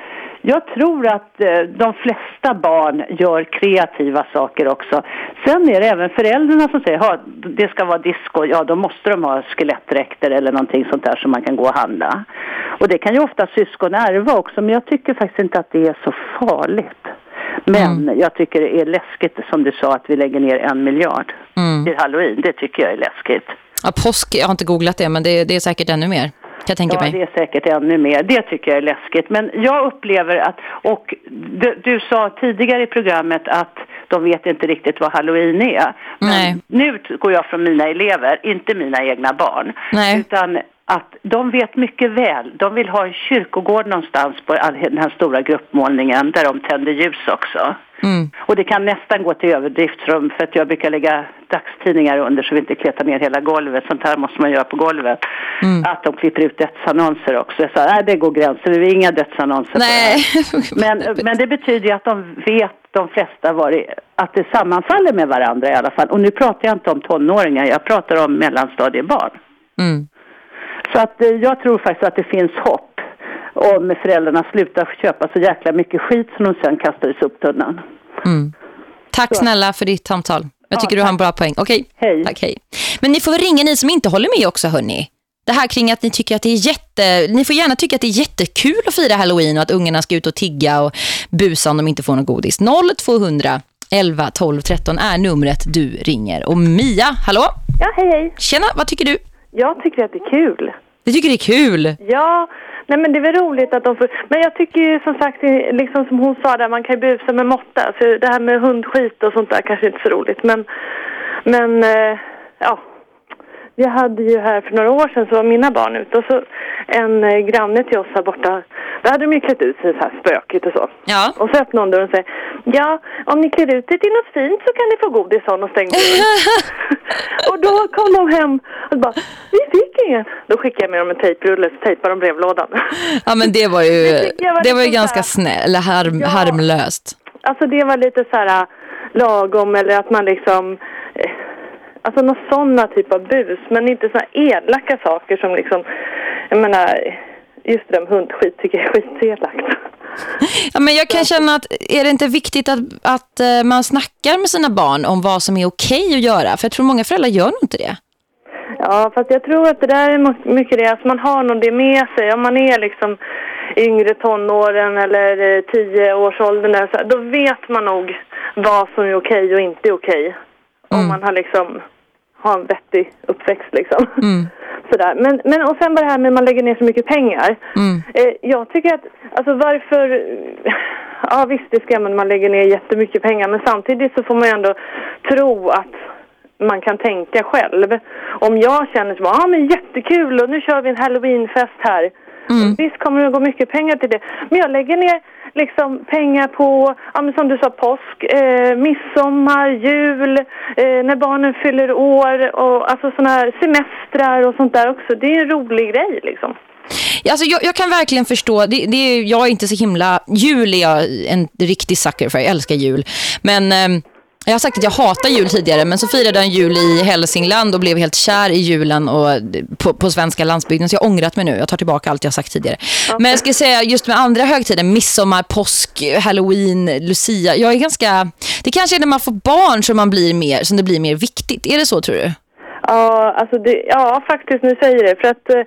jag tror att eh, de flesta barn gör kreativa saker också. Sen är det även föräldrarna som säger att det ska vara disco. Ja, då måste de ha skelettdräkter eller någonting sånt där som man kan gå och handla. Och det kan ju ofta syskon ärva också, men jag tycker faktiskt inte att det är så farligt. Men jag tycker det är läskigt som du sa att vi lägger ner en miljard Mm. till halloween. Det tycker jag är läskigt. Ja, påsk, jag har inte googlat det men det, det är säkert ännu mer. Ja, mig. det är säkert ännu mer. Det tycker jag är läskigt. Men jag upplever att, och du, du sa tidigare i programmet att de vet inte riktigt vad halloween är. Men Nej. nu går jag från mina elever, inte mina egna barn. Nej. Utan att de vet mycket väl. De vill ha en kyrkogård någonstans på den här stora gruppmålningen där de tänder ljus också. Mm. Och det kan nästan gå till överdriftsrum för att jag brukar lägga dagstidningar under så vi inte kletar ner hela golvet. Sånt här måste man göra på golvet. Mm. Att de klipper ut dödsannonser också. Jag sa, nej det går gränsen, vi vill inga dödsannonser. på det här." Nej. *laughs* Men, men det betyder ju att de vet, de flesta, var det, att det sammanfaller med varandra i alla fall. Och nu pratar jag inte om tonåringar, jag pratar om mellanstadiebarn. Mm. Så att eh, jag tror faktiskt att det finns hopp om föräldrarna slutar köpa så jäkla mycket skit som de sen kastar i soptunnan. Mm. Tack snälla för ditt samtal. Jag tycker du har en bra poäng. Okej, Hej. tack, hej. Men ni får väl ringa ni som inte håller med också, hörni. Det här kring att ni tycker att det är jätte... Ni får gärna tycka att det är jättekul att fira Halloween och att ungarna ska ut och tigga och busa om de inte får något godis. 0200 11 12 13 är numret du ringer. Och Mia, hallå? Ja, hej hej. Tjena, vad tycker du? Jag tycker att det är kul. Du tycker det är kul? Ja, nej men det är väl roligt att de får... Men jag tycker ju som sagt, liksom som hon sa där, man kan ju busa med måtta. Så det här med hundskit och sånt där kanske inte är så roligt. Men, men eh, ja. Vi hade ju här för några år sedan så var mina barn ute och så en eh, granne till oss här borta, där hade de ju klätt ut sig så här spökigt och så. Ja. Och så öppnade hon dörren och säger, ja om ni klär ut er till något fint så kan ni få godis sån och dörren. *laughs* och då kom de hem och bara, vi fick ingen. Då skickade jag med dem en tejprulle så tejpade de brevlådan. *laughs* Ja, men det var ju, Det jag var det var ju ganska så snäll, eller harm, Ja. harmlöst. Alltså det var lite så här äh, lagom eller att man liksom eh, Alltså någon sådana typ av bus men inte såna elaka saker som liksom Jag menar Just det där med hundskit tycker jag är skitelakt. Ja, men jag kan känna att är det inte viktigt att, att eh, man snackar med sina barn om vad som är okej att göra? För jag tror många föräldrar gör nog inte det. Ja, fast jag tror att det där är mycket det, att man har nog det med sig. Om man är liksom yngre tonåren eller eh, tioårsåldern, där, så då vet man nog vad som är okej och inte okej. Om man har liksom, har en vettig uppväxt liksom. Mm. *laughs* Sådär. Men, men och sen bara det här med att man lägger ner så mycket pengar. Mm. Eh, jag tycker att, alltså varför, ja visst det ska man, lägger ner jättemycket pengar men samtidigt så får man ju ändå tro att man kan tänka själv. Om jag känner så, ja men jättekul och nu kör vi en halloweenfest här. Mm. Visst kommer det att gå mycket pengar till det. Men jag lägger ner liksom pengar på, ja men som du sa, påsk, eh, midsommar, jul, eh, när barnen fyller år och alltså sådana här semestrar och sånt där också. Det är en rolig grej liksom. Alltså jag, jag kan verkligen förstå, det, det jag är inte så himla, jul är jag en riktig sucker för, jag älskar jul. Men eh, jag har sagt att jag hatar jul tidigare, men så firade jag en jul i Hälsingland och blev helt kär i julen och på, på svenska landsbygden. Så jag har ångrat mig nu, jag tar tillbaka allt jag har sagt tidigare. Men jag ska säga, just med andra högtider, midsommar, påsk, halloween, lucia. Jag är ganska, det kanske är när man får barn som, man blir mer, som det blir mer viktigt. Är det så tror du? Ja, alltså det, ja faktiskt nu säger det. För att eh,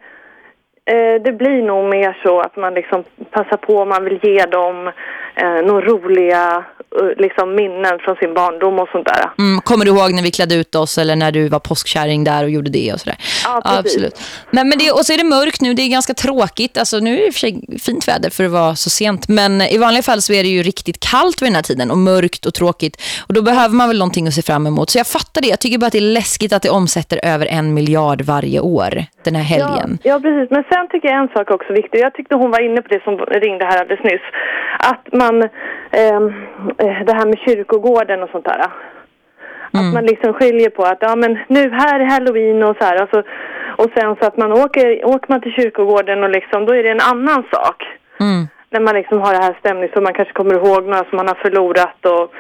det blir nog mer så att man liksom passar på, man vill ge dem eh, några roliga eh, liksom minnen från sin barndom och sånt där. Mm, kommer du ihåg när vi klädde ut oss eller när du var påskkärring där och gjorde det och sådär? Ja, precis. absolut. Men, men det, och så är det mörkt nu, det är ganska tråkigt. Alltså nu är det i och för sig fint väder för att vara så sent. Men i vanliga fall så är det ju riktigt kallt vid den här tiden och mörkt och tråkigt. Och då behöver man väl någonting att se fram emot. Så jag fattar det. Jag tycker bara att det är läskigt att det omsätter över en miljard varje år den här helgen. Ja, ja, precis. Men sen tycker jag en sak också viktig. Jag tyckte hon var inne på det som ringde här alldeles nyss. Att man, ehm, eh, det här med kyrkogården och sånt där. Att man liksom skiljer på att ja men nu här är halloween och så här. Alltså, och sen så att man åker, åker man till kyrkogården och liksom då är det en annan sak. Mm. När man liksom har det här stämning så man kanske kommer ihåg några som man har förlorat och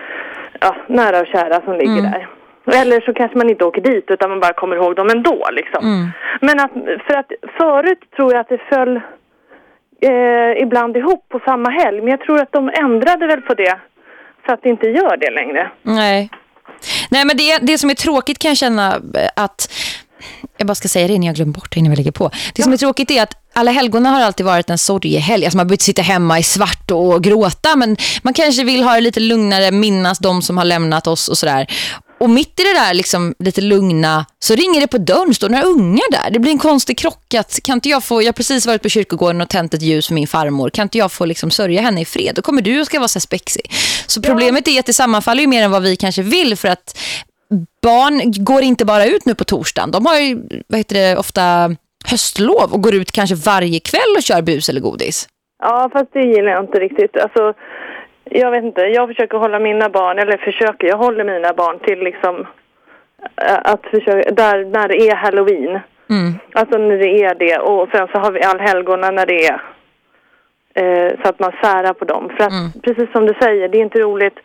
ja, nära och kära som ligger Mm. där. Eller så kanske man inte åker dit utan man bara kommer ihåg dem ändå liksom. Mm. Men att, för att förut tror jag att det föll eh, ibland ihop på samma helg. Men jag tror att de ändrade väl på det så att det inte gör det längre. Nej. Nej, men det, det som är tråkigt kan jag känna eh, att... Jag bara ska säga det innan jag glömmer bort det innan vi lägger på. Det som är tråkigt är att alla helgona har alltid varit en sorgehelg. Alltså man behöver inte sitta hemma i svart och gråta. Men man kanske vill ha det lite lugnare, minnas de som har lämnat oss och sådär. Och mitt i det där liksom lite lugna så ringer det på dörren, står några ungar där. Det blir en konstig krock att kan inte jag få, jag har precis varit på kyrkogården och tänt ett ljus för min farmor. Kan inte jag få liksom sörja henne i fred? Då kommer du och ska vara så spexig. Så problemet är att det sammanfaller ju mer än vad vi kanske vill för att barn går inte bara ut nu på torsdagen. De har ju, vad heter det, ofta höstlov och går ut kanske varje kväll och kör bus eller godis. Ja, fast det gillar jag inte riktigt. Alltså, jag vet inte, jag försöker hålla mina barn, eller försöker, jag håller mina barn till liksom att försöka, där när det är halloween. Mm. Alltså när det är det och sen så har vi allhelgona när det är eh, så att man särar på dem. För att Mm. precis som du säger, det är inte roligt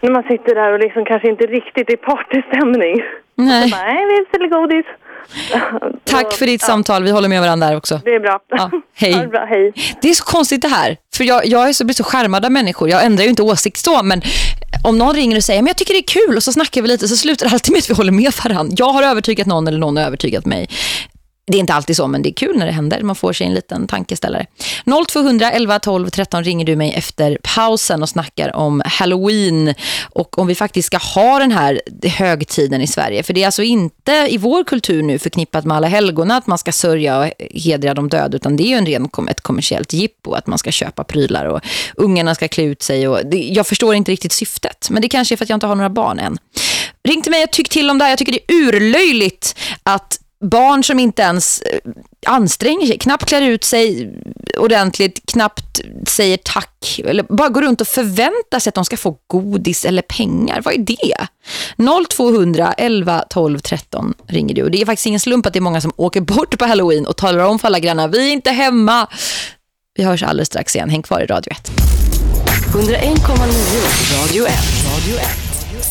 när man sitter där och liksom kanske inte riktigt i partystämning. Nej. Så bara, Nej, vi säljer godis. *laughs* Tack för ditt samtal. Vi håller med varandra där också. Det är bra. Ja, *laughs* hej. Det bra, hej. Det är så konstigt det här. För jag, jag är så, blir så skärmad av människor. Jag ändrar ju inte åsikt så, men om någon ringer och säger men jag tycker det är kul och så snackar vi lite så slutar det alltid med att vi håller med varandra. Jag har övertygat någon eller någon har övertygat mig. Det är inte alltid så, men det är kul när det händer. Man får sig en liten tankeställare. 0200 11 12 13 ringer du mig efter pausen och snackar om Halloween och om vi faktiskt ska ha den här högtiden i Sverige. För det är alltså inte i vår kultur nu förknippat med alla helgona att man ska sörja och hedra de döda utan det är ju en ren kom- ett kommersiellt jippo att man ska köpa prylar och ungarna ska klä ut sig. Och det, jag förstår inte riktigt syftet, men det kanske är för att jag inte har några barn än. Ring till mig och tyck till om det här. Jag tycker det är urlöjligt att barn som inte ens eh, anstränger sig, knappt klär ut sig ordentligt, knappt säger tack eller bara går runt och förväntar sig att de ska få godis eller pengar. Vad är det? 0200 11 12 13 ringer du. Och det är faktiskt ingen slump att det är många som åker bort på Halloween och talar om för alla grannar, vi är inte hemma. Vi hörs alldeles strax igen. Häng kvar i Radio 1. 101,9 Radio 1. Radio 1.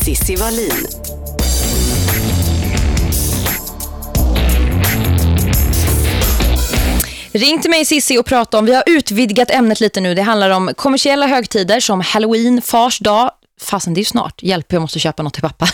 Sissi Wallin. Ring till mig Sissi och prata om, vi har utvidgat ämnet lite nu. Det handlar om kommersiella högtider som Halloween, Fars dag, fasen det är ju snart, hjälp jag måste köpa något till pappa.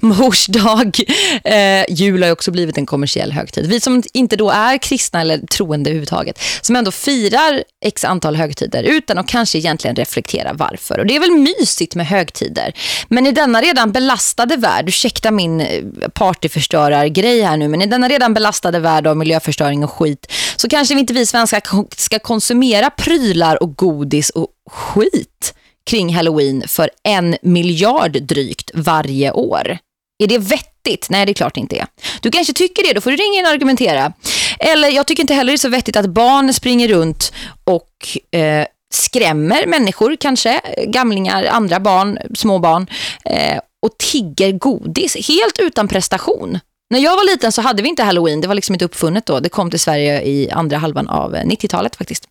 *laughs* Mors dag, eh, jul har ju också blivit en kommersiell högtid. Vi som inte då är kristna eller troende överhuvudtaget, som ändå firar x antal högtider utan att kanske egentligen reflektera varför. Och det är väl mysigt med högtider. Men i denna redan belastade värld, ursäkta min eh, partyförstörargrej grej här nu, men i denna redan belastade värld av miljöförstöring och skit så kanske vi inte vi svenskar ska konsumera prylar och godis och skit kring Halloween för en miljard drygt varje år. Är det vettigt? Nej, det är klart det inte är. Du kanske tycker det, då får du ringa in och argumentera. Eller jag tycker inte heller det är så vettigt att barn springer runt och eh, skrämmer människor, kanske gamlingar, andra barn, små barn eh, och tigger godis helt utan prestation. När jag var liten så hade vi inte Halloween, det var liksom inte uppfunnet då. Det kom till Sverige i andra halvan av eh, 90-talet faktiskt.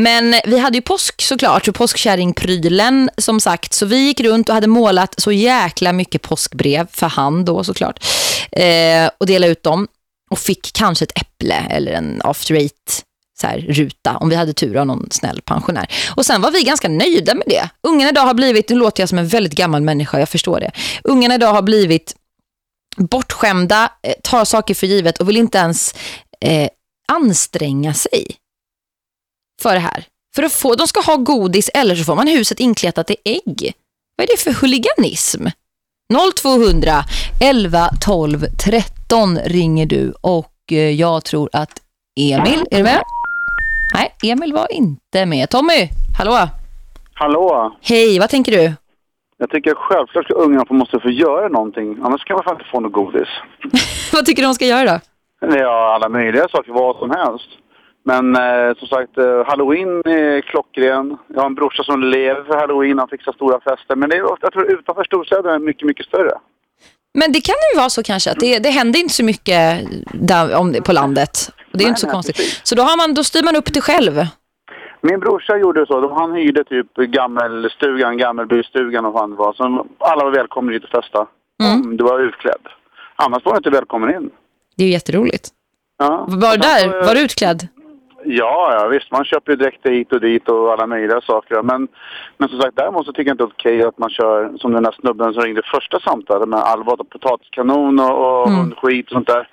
Men vi hade ju påsk såklart, och påskkärringprylen som sagt. Så vi gick runt och hade målat så jäkla mycket påskbrev för hand då såklart. Eh, och delade ut dem. Och fick kanske ett äpple eller en after eight så här, ruta om vi hade tur av någon snäll pensionär. Och sen var vi ganska nöjda med det. Ungarna idag har blivit, nu låter jag som en väldigt gammal människa, jag förstår det. Ungarna idag har blivit bortskämda, eh, tar saker för givet och vill inte ens eh, anstränga sig för det här. För att få, de ska ha godis eller så får man huset inkletat i ägg. Vad är det för huliganism? 0200 11 12 13 ringer du och eh, jag tror att Emil, är du med? Nej, Emil var inte med. Tommy, hallå? Hallå! Hej, vad tänker du? Jag tycker självklart att ungarna måste få göra någonting. Annars kan man inte få något godis. *laughs* vad tycker du de ska göra då? Ja, alla möjliga saker, vad som helst. Men eh, som sagt, eh, halloween är klockren. Jag har en brorsa som lever för halloween. Han fixar stora fester. Men det är, jag tror utanför storstäderna är mycket, mycket större. Men det kan ju vara så kanske att det, det händer inte så mycket där, om, på landet. Och det är ju inte så nej, konstigt. precis. Så då, har man, då styr man upp det själv. Min brorsa gjorde så. Han hyrde typ gammelstugan, gammelbystugan och vad det var. Så alla var välkomna dit och festa. Om du var utklädd. Annars var du inte välkommen in. Det är ju jätteroligt. Ja. Var där? Var du utklädd? Ja, ja visst. Man köper ju dräkter hit och dit och alla möjliga saker. Men, men som sagt, däremot så tycker jag inte det är okej att man kör som den där snubben som ringde första samtalet med allvar och potatiskanon och, och Mm. hundskit och sånt där.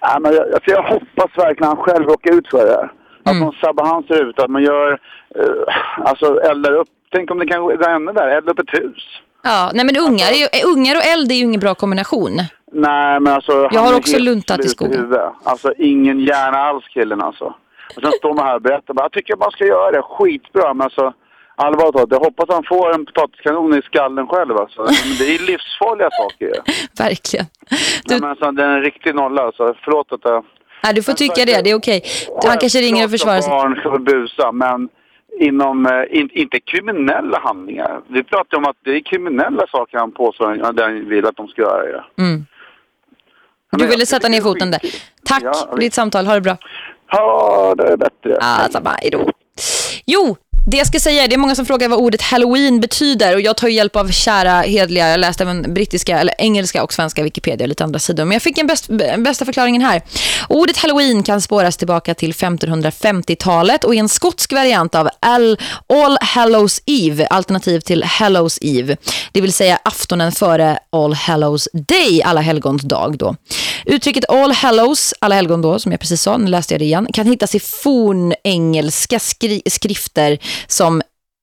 Ja, men jag, alltså jag hoppas verkligen att han själv råkar ut för det här. Att Mm. man sabbar hans ut, att man gör, eh, alltså eldar upp. Tänk om det kan gå ännu där, elda upp ett hus. Ja, nej men ungar, är ju, ungar och eld är ju ingen bra kombination. Nej, men alltså... Jag har också luntat i skogen. huvudet. Alltså ingen hjärna alls killen alltså. Och sen står man här och berättar bara, jag tycker man ska göra det, skitbra. Men alltså, allvarligt talat, jag hoppas han får en potatiskanon i skallen själv alltså. Men det är livsfarliga saker ju. *laughs* Verkligen. Nej, men alltså, det är en riktig nolla alltså. Förlåt att jag... Nej, du får tycka det, det är okej. Han kanske ringer och försvarar sig. Barn ska busa, men inom, eh, in, inte kriminella handlingar. Vi pratar om att det är kriminella saker han påstår att han vill att de ska göra. Ja. Mm. Du ville sätta ner foten där. Tack Ja, för ditt samtal. Ha det bra. Ja, det är bättre. Samma. Hej då. Jo, det jag ska säga, det är många som frågar vad ordet Halloween betyder och jag tar hjälp av kära hedliga, jag läste även brittiska eller engelska och svenska Wikipedia och lite andra sidor. Men jag fick en bäst, bästa förklaringen här. Ordet Halloween kan spåras tillbaka till 1550-talet och är en skotsk variant av All, All Hallows Eve, alternativ till Hallows Eve. Det vill säga aftonen före All Hallows Day, alla helgons dag då. Uttrycket All Hallows, alla helgon då, som jag precis sa, nu läste jag det igen, kan hittas i fornengelska skri skrifter som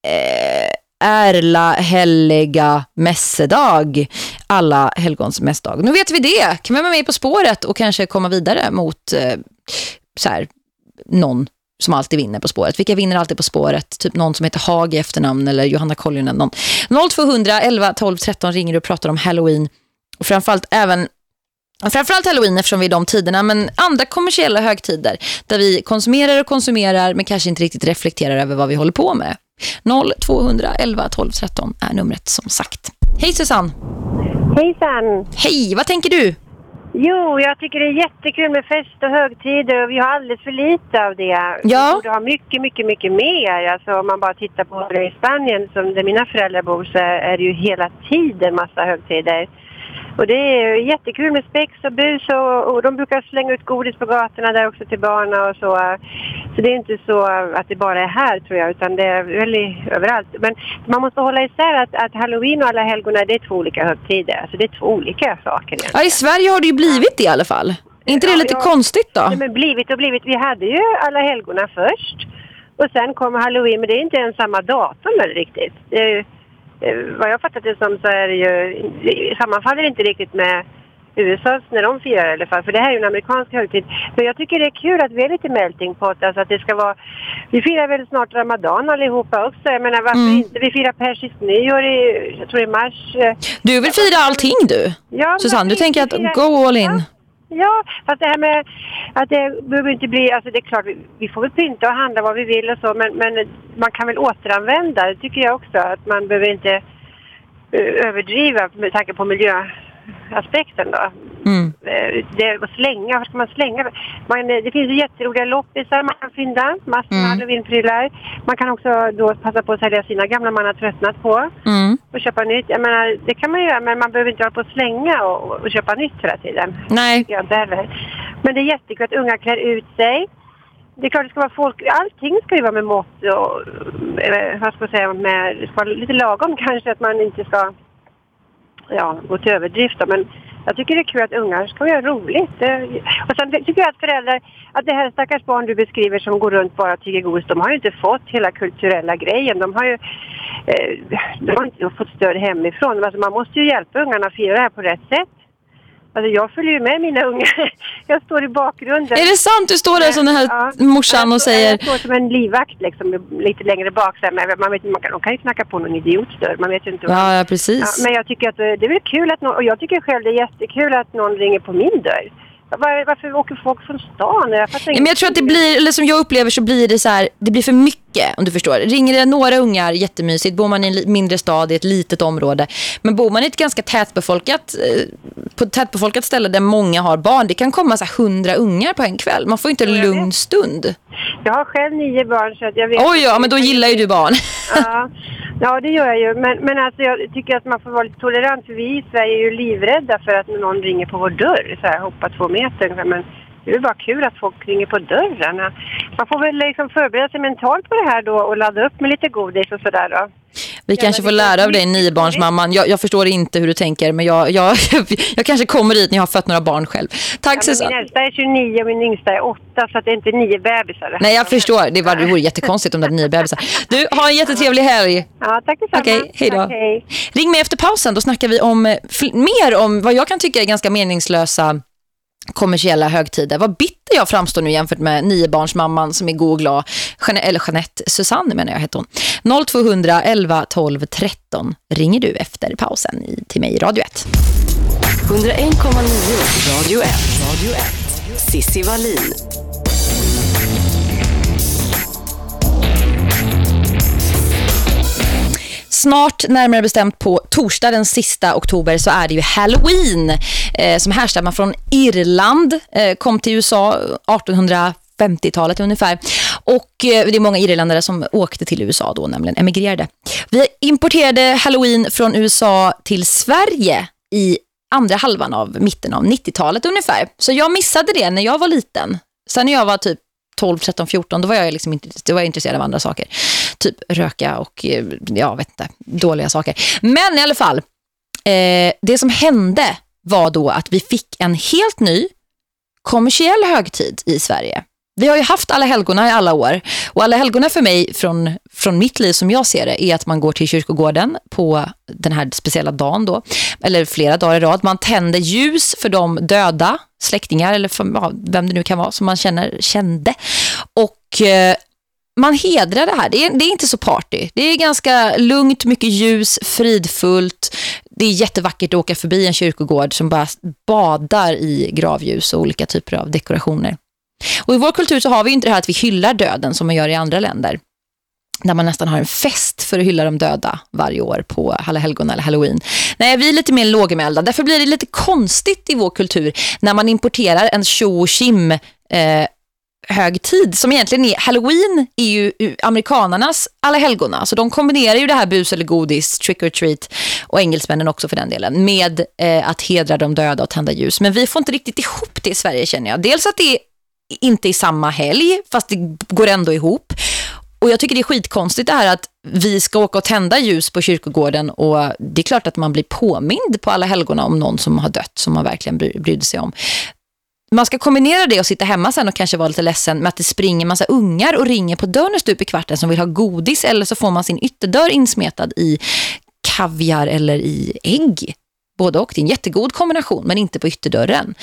eh, Ärla helliga mässedag, alla helgons mässdag. Nu vet vi det. Kan vi vara med på spåret och kanske komma vidare mot eh, så här, någon som alltid vinner på spåret. Vilka vinner alltid på spåret? Typ någon som heter Hag i efternamn eller Johanna Koljonen. Någon. 0200 11 12 13 ringer och pratar om Halloween. Och framförallt även Framförallt Halloween eftersom vi är de tiderna men andra kommersiella högtider där vi konsumerar och konsumerar men kanske inte riktigt reflekterar över vad vi håller på med. 0200 11 12 13 är numret som sagt. Hej Susanne! Hejsan! Hej, vad tänker du? Jo, jag tycker det är jättekul med fest och högtider och vi har alldeles för lite av det. Ja. Vi borde ha mycket, mycket, mycket mer. Alltså om man bara tittar på det i Spanien som där mina föräldrar bor så är det ju hela tiden massa högtider. Och det är jättekul med spex och bus och, och de brukar slänga ut godis på gatorna där också till barnen och så. Så det är inte så att det bara är här tror jag utan det är väl i- överallt. Men man måste hålla isär att, att halloween och alla helgona det är två olika högtider. Alltså det är två olika saker. Ja, i Sverige har det ju blivit det i alla fall. Är inte det Ja, lite ja. konstigt då? Nej, men blivit och blivit. Vi hade ju alla helgona först. Och sen kom halloween, men det är inte ens samma datum väl riktigt. Det är, vad jag fattat det som så är det ju, sammanfaller inte riktigt med USAs när de firar i alla fall. För det här är ju en amerikansk högtid. Men jag tycker det är kul att vi är lite melting pot. Alltså att det ska vara, vi firar väl snart Ramadan allihopa också. Jag menar varför Mm. inte? Vi firar persiskt nyår i, jag tror i mars. eh, Du vill fira allting du? Ja, Susanne, du tänker att go all in. Ja, Ja, fast det här med att det behöver inte bli, alltså det är klart vi, vi får väl pynta och handla vad vi vill och så men, men man kan väl återanvända, det tycker jag också att man behöver inte eh, överdriva med tanke på miljöaspekten då. Mm. Eh, det, att slänga, vad ska man slänga? Man, eh, det finns ju jätteroliga loppisar man kan fynda, massor med Mm. halloweenprylar. Man kan också då passa på att sälja sina gamla man har tröttnat på Mm. och köpa nytt. Jag menar, det kan man göra men man behöver inte hålla på att slänga och, och köpa nytt hela tiden. Nej. heller. Men det är jättekul att unga klär ut sig. Det är klart det ska vara folk, allting ska ju vara med mått och, eh, vad ska jag säga, med, det ska vara lite lagom *laughs* kanske att man inte ska, ja, gå till överdrift då. Men jag tycker det är kul att ungar ska göra roligt. Och sen tycker jag att föräldrar, att det här stackars barn du beskriver som går runt bara och tycker godis, de har ju inte fått hela kulturella grejen. De har ju, eh, de har inte fått stöd hemifrån. Alltså man måste ju hjälpa ungarna att fira det här på rätt sätt. Alltså jag följer ju med mina ungar. *laughs* Jag står i bakgrunden. Är det sant? Du står där som den här morsan och säger... Jag står som en livvakt liksom, lite längre bak. Så här, men man vet, man kan, de kan ju knacka på någon idiotdörr. Man vet ju inte. vad- Ja, ja, precis. Ja, men jag tycker att det är väl kul att någon, och jag tycker själv det är jättekul att någon ringer på min dörr. Var, varför åker folk från stan? Jag men jag tror att det blir, eller som jag upplever så blir det så här, det blir för mycket om du förstår. Ringer det några ungar, jättemysigt. Bor man i en mindre stad i ett litet område. Men bor man i ett ganska tätbefolkat, eh, på ett tätbefolkat ställe där många har barn, det kan komma så hundra ungar på en kväll. Man får inte en lugn stund. Jag har själv nio barn så jag vet... Oj, ja, men då gillar ju du barn. Ja, *laughs* ja det gör jag ju. Men, men alltså jag tycker att man får vara lite tolerant för vi i Sverige är ju livrädda för att någon ringer på vår dörr, så här hoppa två meter. Men det är väl bara kul att folk ringer på dörren. Man får väl liksom förbereda sig mentalt på det här då och ladda upp med lite godis och sådär då. Vi kanske får lära av dig, niobarnsmamman. Jag, jag förstår inte hur du tänker, men jag, jag, *laughs* jag kanske kommer dit när jag har fött några barn själv. Tack Ja, Susanne. min äldsta är 29 och min yngsta är 8 så att det är inte nio bebisar. Nej, jag förstår. Det, var, det vore jättekonstigt om det hade nio bebisar. Du, ha en jättetrevlig helg. Ja, tack detsamma. Okej, hej då. Ring mig efter pausen, då snackar vi om eh, mer om vad jag kan tycka är ganska meningslösa kommersiella högtider. Vad bitter jag framstår nu jämfört med niobarnsmamman som är god och glad. Jean eller Jeanette Susanne menar jag heter hon. 0200 11 12 13 ringer du efter pausen i, till mig i Radio 1. 101,9 Radio 1. Radio 1. Sissi Wallin. Snart, närmare bestämt på torsdag den sista oktober så är det ju Halloween eh, som härstammar från Irland. Eh, kom till USA 1850-talet ungefär. Och eh, det är många irländare som åkte till USA då, nämligen emigrerade. Vi importerade Halloween från USA till Sverige i andra halvan av mitten av 90-talet ungefär. Så jag missade det när jag var liten. Sen när jag var typ 12, 13, 14 då var jag liksom då var jag intresserad av andra saker. Typ röka och eh, ja, vet inte, dåliga saker. Men i alla fall eh, det som hände var då att vi fick en helt ny kommersiell högtid i Sverige. Vi har ju haft alla helgorna i alla år. Och alla helgorna för mig från, från mitt liv som jag ser det är att man går till kyrkogården på den här speciella dagen då. Eller flera dagar i rad. Man tänder ljus för de döda släktingar eller för, ja, vem det nu kan vara som man känner, kände. Och eh, man hedrar det här. Det är, det är inte så party. Det är ganska lugnt, mycket ljus, fridfullt. Det är jättevackert att åka förbi en kyrkogård som bara badar i gravljus och olika typer av dekorationer. Och i vår kultur så har vi inte det här att vi hyllar döden som man gör i andra länder. Där man nästan har en fest för att hylla de döda varje år på Halla helgon eller Halloween. Nej, vi är lite mer lågmälda. Därför blir det lite konstigt i vår kultur när man importerar en tjo shim eh, högtid som egentligen är Halloween är ju amerikanernas alla helgona. Så alltså, de kombinerar ju det här bus eller godis, trick or treat och engelsmännen också för den delen med eh, att hedra de döda och tända ljus. Men vi får inte riktigt ihop det i Sverige känner jag. Dels att det är inte i samma helg fast det går ändå ihop. Och jag tycker det är skitkonstigt det här att vi ska åka och tända ljus på kyrkogården och det är klart att man blir påmind på alla helgorna om någon som har dött som man verkligen brydde sig om. Man ska kombinera det och sitta hemma sen och kanske vara lite ledsen med att det springer massa ungar och ringer på dörren stup i kvarten som vill ha godis eller så får man sin ytterdörr insmetad i kaviar eller i ägg både och. Det är en jättegod kombination men inte på ytterdörren.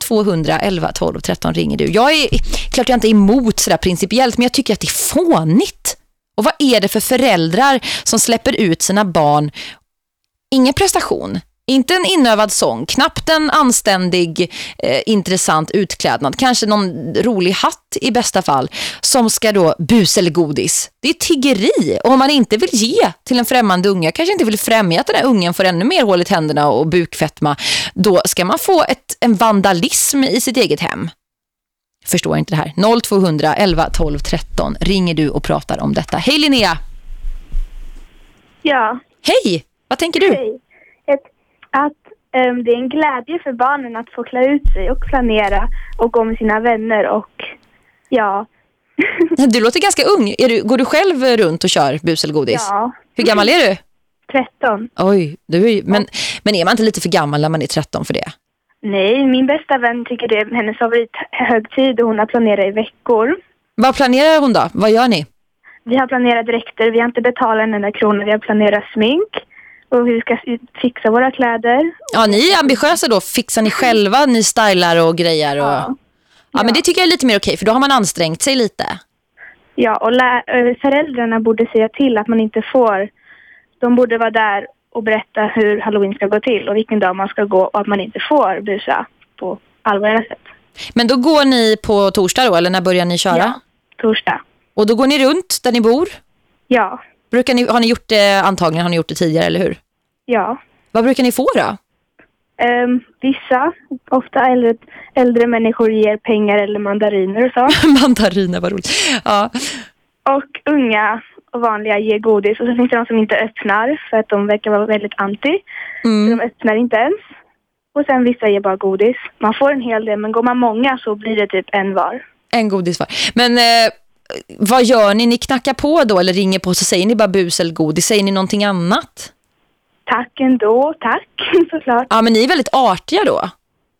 0200 11 12 13 ringer du. Jag är klart jag inte är emot sådär principiellt men jag tycker att det är fånigt. Och vad är det för föräldrar som släpper ut sina barn? Ingen prestation. Inte en inövad sång, knappt en anständig, eh, intressant utklädnad. Kanske någon rolig hatt i bästa fall som ska då bus eller godis. Det är tiggeri. Och om man inte vill ge till en främmande unge, kanske inte vill främja att den här ungen får ännu mer hål i tänderna och bukfettma, då ska man få ett, en vandalism i sitt eget hem. Förstår inte det här. 0200 11 12 13 ringer du och pratar om detta. Hej Linnea! Ja. Hej! Vad tänker du? Hej att um, det är en glädje för barnen att få klä ut sig och planera och gå med sina vänner och ja. *laughs* du låter ganska ung. Du, går du själv runt och kör bus eller godis? Ja. Hur gammal är du? *laughs* 13. Oj, du är, men, men är man inte lite för gammal när man är 13 för det? Nej, min bästa vän tycker det är hennes favorithögtid och hon har planerat i veckor. Vad planerar hon då? Vad gör ni? Vi har planerat dräkter, vi har inte betalat en enda krona, vi har planerat smink och hur vi ska fixa våra kläder. Ja, ni är ambitiösa då. Fixar ni själva, ni stylar och grejer. Och... Ja. ja, men det tycker jag är lite mer okej, för då har man ansträngt sig lite. Ja, och föräldrarna borde säga till att man inte får... De borde vara där och berätta hur Halloween ska gå till och vilken dag man ska gå och att man inte får busa på allvarliga sätt. Men då går ni på torsdag då, eller när börjar ni köra? Ja, torsdag. Och då går ni runt där ni bor? Ja. Brukar ni, har ni gjort det, antagligen har ni gjort det tidigare, eller hur? Ja. Vad brukar ni få då? Um, vissa, ofta äldre, äldre människor ger pengar eller mandariner och så. *laughs* mandariner, vad roligt. Ja. Och unga och vanliga ger godis. Och så finns det de som inte öppnar för att de verkar vara väldigt anti. Mm. de öppnar inte ens. Och sen vissa ger bara godis. Man får en hel del men går man många så blir det typ en var. En godis var. Men... Eh vad gör ni? Ni knackar på då eller ringer på så säger ni bara bus eller godis. Säger ni någonting annat? Tack ändå, tack *laughs* såklart. Ja, men ni är väldigt artiga då.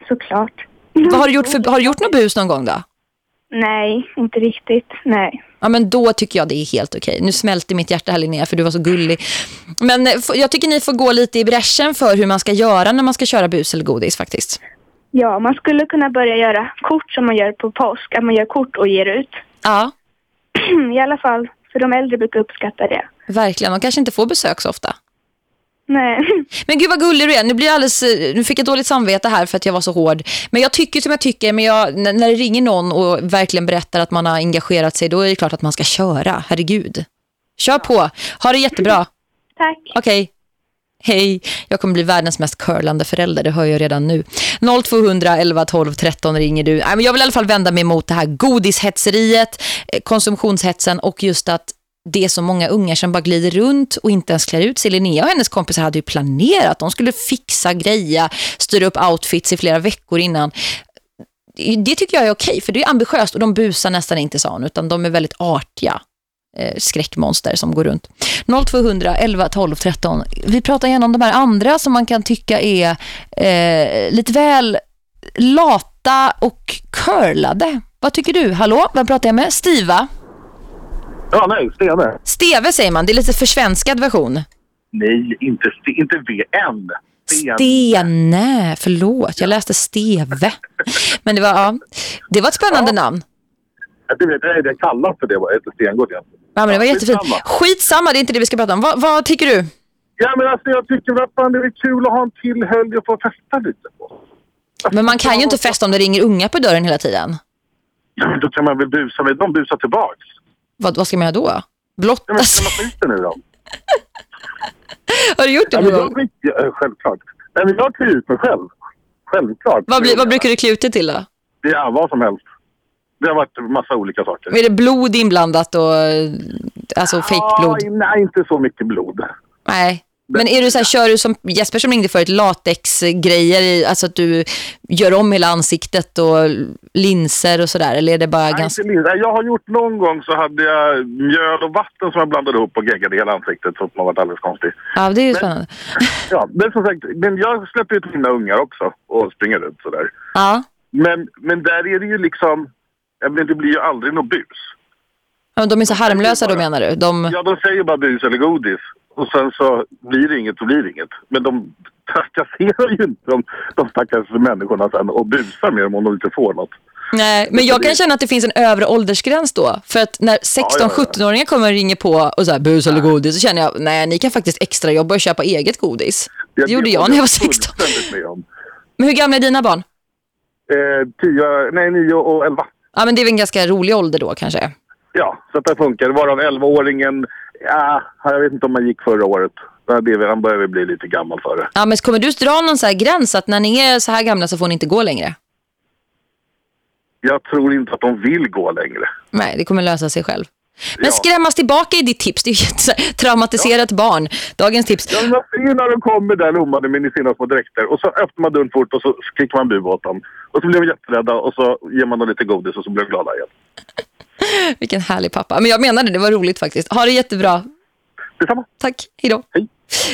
Såklart. Vad har du gjort för, har du gjort något bus någon gång då? Nej, inte riktigt. Nej. Ja, men då tycker jag det är helt okej. Nu smälter mitt hjärta här Linnea för du var så gullig. Men eh, jag tycker ni får gå lite i bräschen för hur man ska göra när man ska köra bus eller godis faktiskt. Ja, man skulle kunna börja göra kort som man gör på påsk. Att man gör kort och ger ut. Ja. *clears throat* I alla fall, för de äldre brukar uppskatta det. Verkligen, de kanske inte får besök så ofta. Nej. *laughs* Men gud vad gullig du är. Nu, blir alldeles, nu fick jag dåligt samvete här för att jag var så hård. Men jag tycker som jag tycker. Men jag, när det ringer någon och verkligen berättar att man har engagerat sig. Då är det klart att man ska köra. Herregud. Kör på. Ha det jättebra. *laughs* Tack. Okej. Hej, jag kommer bli världens mest curlande förälder, det hör jag redan nu. 0200 11 12 13 ringer du. Jag vill i alla fall vända mig mot det här godishetseriet, eh, konsumtionshetsen och just att det är så många ungar som bara glider runt och inte ens klär ut sig. Linnea och hennes kompisar hade ju planerat. De skulle fixa greja, styra upp outfits i flera veckor innan. Det tycker jag är okej, för det är ambitiöst och de busar nästan inte, sa hon, utan de är väldigt artiga skräckmonster som går runt. 0200 11 12 13. Vi pratar gärna om de här andra som man kan tycka är eh, lite väl lata och curlade. Vad tycker du? Hallå, vem pratar jag med? Stiva? Ja, nej, Stene. Steve säger man, det är lite försvenskad version. Nej, inte, inte VN. Sten. Stene, förlåt, jag läste Steve. Men det var, ja, det var ett spännande namn. Jag vet, det är det jag kallar för det, ett stengård egentligen. Ja, men det var jättefint. skitsamma. Det är inte det vi ska prata om. Vad, vad tycker du? Ja, men alltså jag tycker att det är kul att ha en till helg och få festa lite på. Men man kan ju inte festa om det ringer unga på dörren hela tiden. Ja, men då kan man väl busa med dem, busa tillbaks. Vad, vad ska man göra då? Ja, men Blottas? ska man *laughs* det nu då? Har du gjort det Ja, någon gång? jag, ja, självklart. Nej, men jag klär ut mig själv. Självklart. Vad, blir, vad brukar du klä ut dig till då? Ja, vad som helst. Det har varit en massa olika saker. Är det blod inblandat och alltså fake blod? Ja, nej, inte så mycket blod. Nej. Men är du så här, kör du som Jesper som ringde förut latexgrejer alltså att du gör om hela ansiktet och linser och sådär eller är det bara Nej, ganska. Jag har gjort någon gång så hade jag mjöl och vatten som jag blandade ihop och geggade hela ansiktet så att man varit alldeles konstig. Ja, det är ju spännande. *laughs* Ja, men som sagt, men jag släpper ut mina ungar också och springer ut sådär. Ja. Men, men där är det ju liksom, jag menar, det blir ju aldrig något bus. Ja, De är så harmlösa då menar du? De... Ja, de säger bara bus eller godis. Och sen så blir det inget så blir det inget. Men de trakasserar ju inte de, de stackars människorna sen och busar med dem om de inte får något. Nej, men jag kan känna att det finns en övre åldersgräns då. För att när 16-17-åringar kommer och ringer på och så här, bus eller godis så känner jag, nej ni kan faktiskt extra jobba och köpa eget godis. Det gjorde jag när jag var 16. fullständigt med om. Men hur gamla är dina barn? Eh, tio, nej, nio och elva. Ja, men det är väl en ganska rolig ålder då kanske. Ja, så att det funkar. Varav 11-åringen, ja, jag vet inte om man gick förra året. Han börjar väl bli lite gammal för det. Ja, men kommer du dra någon så här gräns att när ni är så här gamla så får ni inte gå längre? Jag tror inte att de vill gå längre. Nej, det kommer lösa sig själv. Men Ja. skrämmas tillbaka i ditt tips. Det är ju ett traumatiserat barn. Dagens tips. Ja, man ser när de kommer där lommade med sina små dräkter och så öppnar man dörren fort och så skriker man bu åt dem. Och så blir de jätterädda och så ger man dem lite godis och så blir de glada igen. *laughs* Vilken härlig pappa. Men jag menade det, var roligt faktiskt. Ha det jättebra. Detsamma. Tack, hej då.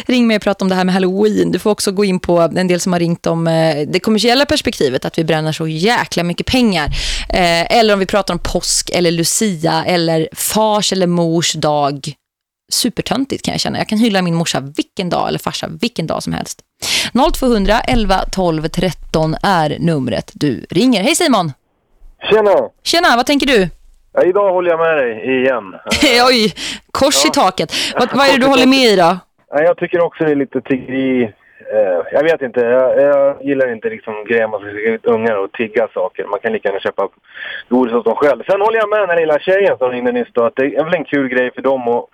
Ring mig och prata om det här med Halloween. Du får också gå in på en del som har ringt om eh, det kommersiella perspektivet, att vi bränner så jäkla mycket pengar. Eh, eller om vi pratar om påsk eller Lucia eller fars eller mors dag. Supertöntigt kan jag känna. Jag kan hylla min morsa vilken dag eller farsa vilken dag som helst. 0200 11 12 13 är numret du ringer. Hej Simon! Tjena! Tjena, vad tänker du? Ja, idag håller jag med dig igen. *laughs* Oj, kors i taket. Vad, *laughs* vad är det du håller med i då? Ja, jag tycker också det är lite tiggeri. Eh, jag vet inte, jag, jag gillar inte liksom grejer man ska skicka ut ungar och tigga saker. Man kan lika gärna köpa godis åt dem själv. Sen håller jag med den här lilla tjejen som ringde nyss då, att det är väl en kul grej för dem att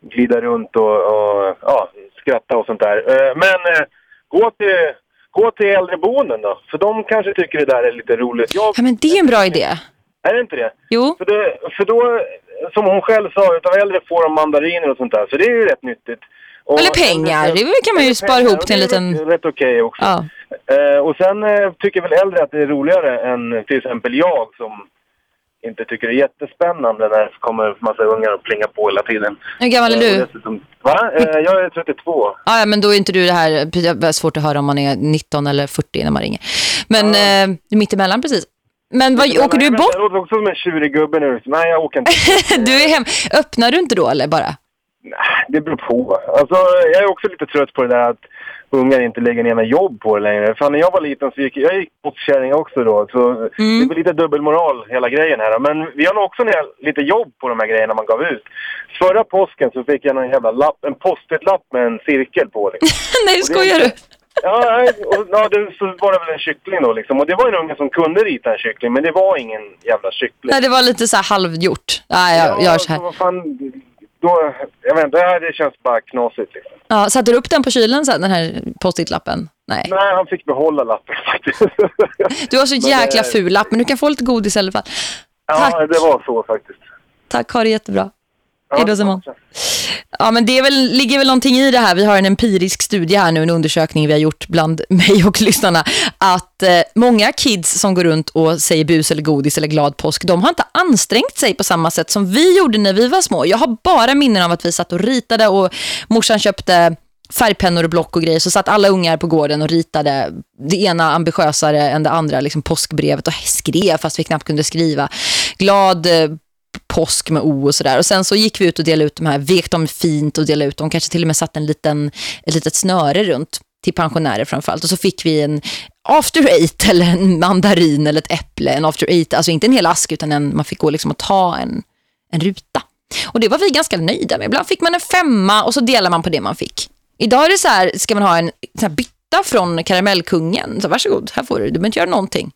glida runt och, och ja, skratta och sånt där. Eh, men eh, gå till Gå till äldreboenden då, för de kanske tycker det där är lite roligt. Jag, Ja, men det är en bra idé. är det inte det? Jo. För, det, för då, som hon själv sa, utav äldre får de mandariner och sånt där. Så det är ju rätt nyttigt. Och- Eller pengar, det kan man ju spara ihop till en det är liten... Rätt, okej också. Ja. Eh, och sen eh, tycker väl äldre att det är roligare än till exempel jag som inte tycker det är jättespännande när det kommer massa ungar och plingar på hela tiden. Hur gammal är Eh, du? dessutom- Va? Eh, jag är 32. Ja, men då är inte du det här... Det är svårt att höra om man är 19 eller 40 när man ringer. Men eh, mittemellan precis. Men vad, åker du Nej, bort? Jag låter också som en tjurig gubbe nu. Nej, jag åker inte. *laughs* Du är hem. Öppnar du inte då eller bara? Det beror på. Alltså, jag är också lite trött på det där att ungar inte lägger ner något jobb på det längre. Fan, när jag var liten så gick jag gick mot kärring också då. Så det blir lite dubbelmoral hela grejen här. Men vi har nog också lite jobb på de här grejerna man gav ut. Förra påsken så fick jag en jävla lapp, en post-it-lapp med en cirkel på. Liksom. *laughs* Nej, skojar du? Ja, och, ja det, så var det väl en kyckling då liksom. Och det var en unge som kunde rita en kyckling, men det var ingen jävla kyckling. Nej, det var lite så här halvgjort. Nej, jag gör så här. Vad fan, då, jag vet inte, det här det känns bara knasigt liksom. Ja, satte du upp den på kylen sen, den här post-it-lappen? Nej. Nej, han fick behålla lappen *laughs* faktiskt. Du har så Men, jäkla eh, ful lapp, men du kan få lite godis i alla fall. Ja, det var så faktiskt. Tack, ha det jättebra. Hej då Simon. Ja men det väl, ligger väl någonting i det här. Vi har en empirisk studie här nu, en undersökning vi har gjort bland *laughs* mig och lyssnarna. Att eh, många kids som går runt och säger bus eller godis eller glad påsk, de har inte ansträngt sig på samma sätt som vi gjorde när vi var små. Jag har bara minnen av att vi satt och ritade och morsan köpte färgpennor och block och grejer så satt alla ungar på gården och ritade det ena ambitiösare än det andra, liksom påskbrevet och skrev fast vi knappt kunde skriva. Glad eh, påsk med O och sådär. Och sen så gick vi ut och delade ut de här, vek dem fint och delade ut dem. Kanske till och med satt en liten, ett litet snöre runt till pensionärer framförallt. Och så fick vi en after eight eller en mandarin eller ett äpple. En after eight, alltså inte en hel ask utan en, man fick gå liksom och ta en, en ruta. Och det var vi ganska nöjda med. Ibland fick man en femma och så delar man på det man fick. Idag är det så här, ska man ha en sån här bytta från karamellkungen. Så varsågod, här får du. Du behöver inte göra någonting.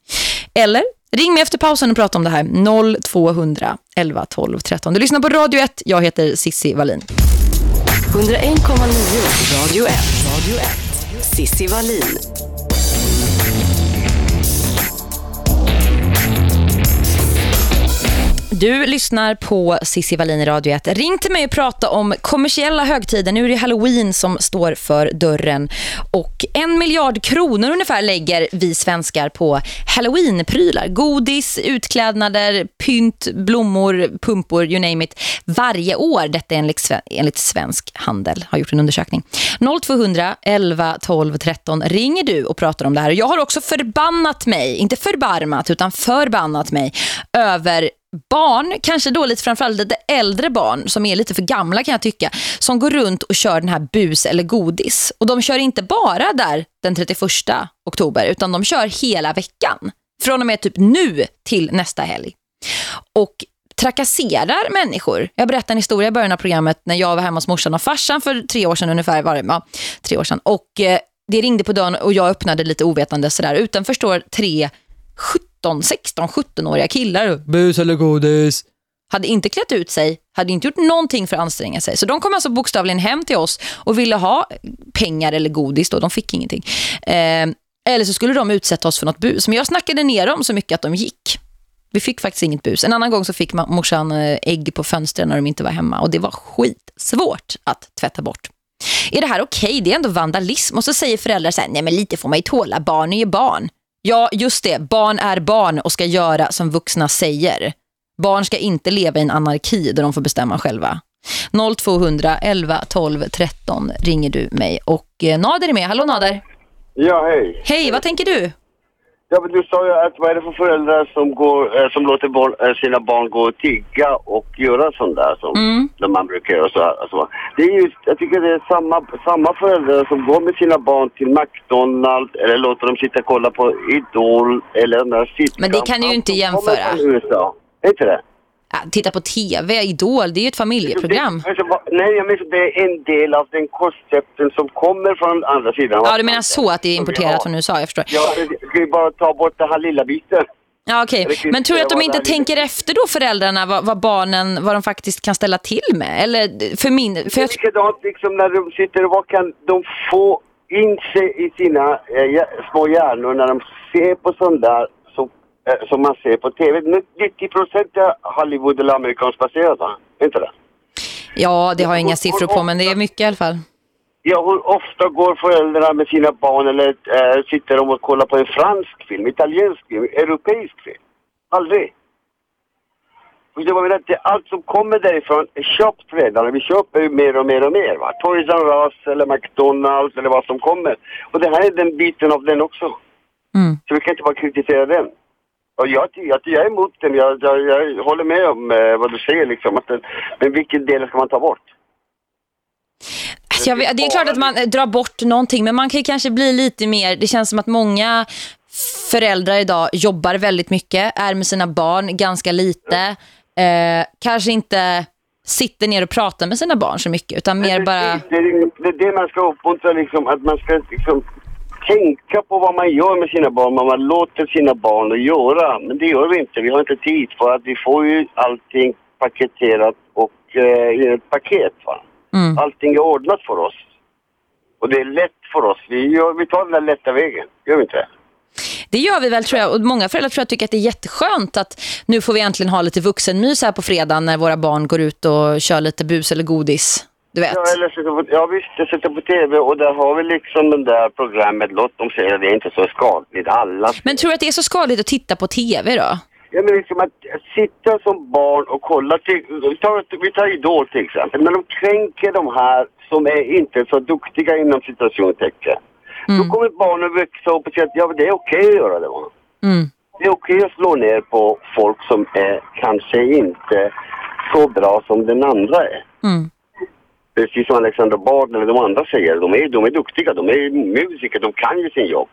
Eller ring mig efter pausen och prata om det här. 0200 11 12 13. Du lyssnar på Radio 1. Jag heter Sissi Wallin. 101,9 Radio 1. Radio 1. Sissi Wallin. Du lyssnar på Sissi Wallin i Radio 1. Ring till mig och prata om kommersiella högtider. Nu är det Halloween som står för dörren. Och en miljard kronor ungefär lägger vi svenskar på Halloween-prylar. Godis, utklädnader, pynt, blommor, pumpor, you name it. Varje år, detta enligt, enligt Svensk Handel, har gjort en undersökning. 0200 11 12 13 ringer du och pratar om det här. Jag har också förbannat mig, inte förbarmat utan förbannat mig över barn, kanske då lite framförallt lite äldre barn som är lite för gamla kan jag tycka, som går runt och kör den här bus eller godis. Och de kör inte bara där den 31 oktober utan de kör hela veckan. Från och med typ nu till nästa helg. Och trakasserar människor. Jag berättade en historia i början av programmet när jag var hemma hos morsan och farsan för tre år sedan ungefär. Var det, ja, tre år sedan. Och eh, det ringde på dörren och jag öppnade lite ovetande sådär. Utanför står tre 17, 16, 17-åriga killar. Bus eller godis. Hade inte klätt ut sig, hade inte gjort någonting för att anstränga sig. Så de kom alltså bokstavligen hem till oss och ville ha pengar eller godis då. De fick ingenting. Eh, eller så skulle de utsätta oss för något bus. Men jag snackade ner dem så mycket att de gick. Vi fick faktiskt inget bus. En annan gång så fick morsan eh, ägg på fönstren när de inte var hemma. Och det var skitsvårt att tvätta bort. Är det här okej? Det är ändå vandalism. Och så säger föräldrar så här, nej men lite får man ju tåla. Barn är ju barn. Ja, just det. Barn är barn och ska göra som vuxna säger. Barn ska inte leva i en anarki där de får bestämma själva. 0200 11 12 13 ringer du mig. Och eh, Nader är med. Hallå Nader. Ja, hej. Hej, vad tänker du? Ja, men du sa ju att vad är det för föräldrar som, går, eh, som låter barn, eh, sina barn gå och tigga och göra sånt där som, Mm. man brukar göra. Så, alltså. det är just, jag tycker det är samma, samma föräldrar som går med sina barn till McDonalds eller låter dem sitta och kolla på Idol eller de där sitcom. Men det kan du ju inte jämföra. Inte det? Ja, titta på tv, Idol, det är ju ett familjeprogram. Nej, jag menar det är en del av den koncepten som kommer från andra sidan. Ja, du menar så att det är importerat från USA, jag förstår. Ja, ska ju bara ta bort den här lilla biten. Ja, okej. Kan Men tror du att de inte tänker efter då, föräldrarna, vad, vad barnen, vad de faktiskt kan ställa till med? Eller för min... För Det är likadant liksom när de sitter och vad kan de få in sig i sina eh, små hjärnor när de ser på sånt där eh, som man ser på TV. 90 procent är Hollywood eller amerikanskt va? Inte det? ja, det har jag inga siffror på, men det är mycket i alla fall. Ja, hur ofta går föräldrar med sina barn eller äh, sitter de och kollar på en fransk film, italiensk film, europeisk film? Aldrig. Och jag menar, det, allt som kommer därifrån är köpt redan. Vi köper ju mer och mer och mer. Va? Toys R Us eller McDonalds eller vad som kommer. Och det här är den biten av den också. Mm. Så vi kan inte bara kritisera den. Och jag, jag, jag är emot den. Jag, jag, jag håller med om eh, vad du säger liksom. Att men vilken del ska man ta bort? Alltså, jag det är klart att man drar bort någonting, men man kan kanske bli lite mer... Det känns som att många föräldrar idag jobbar väldigt mycket, är med sina barn ganska lite. Eh, kanske inte sitter ner och pratar med sina barn så mycket, utan mer bara... Det är, det är det man ska uppmuntra, liksom, att man ska liksom, tänka på vad man gör med sina barn, vad man låter sina barn att göra. Men det gör vi inte, vi har inte tid för att vi får ju allting paketerat och eh, i ett paket. Va? Mm. Allting är ordnat för oss. Och det är lätt för oss. Vi, gör, vi tar den där lätta vägen. Gör vi inte det? Det gör vi väl tror jag. Och många föräldrar tror jag tycker att det är jätteskönt att nu får vi äntligen ha lite vuxenmys här på fredag när våra barn går ut och kör lite bus eller godis. Du vet. Ja, eller sitter på, ja visst, jag sitter på tv och där har vi liksom det där programmet. Låt dem säga att det är inte så skadligt. Alla Men tror du att det är så skadligt att titta på tv då? Ja, men liksom att sitta som barn och kolla till, vi tar, vi tar Idol till exempel, men de kränker de här som är inte så duktiga inom situationstecken. Då kommer barnen växa upp och säga att ja, det är okej att göra det. Va? Mm. Det är okej att slå ner på folk som är kanske inte så bra som den andra är. Mm. Precis som Alexander Bard eller de andra säger, de är, de är duktiga, de är musiker, de kan ju sin jobb.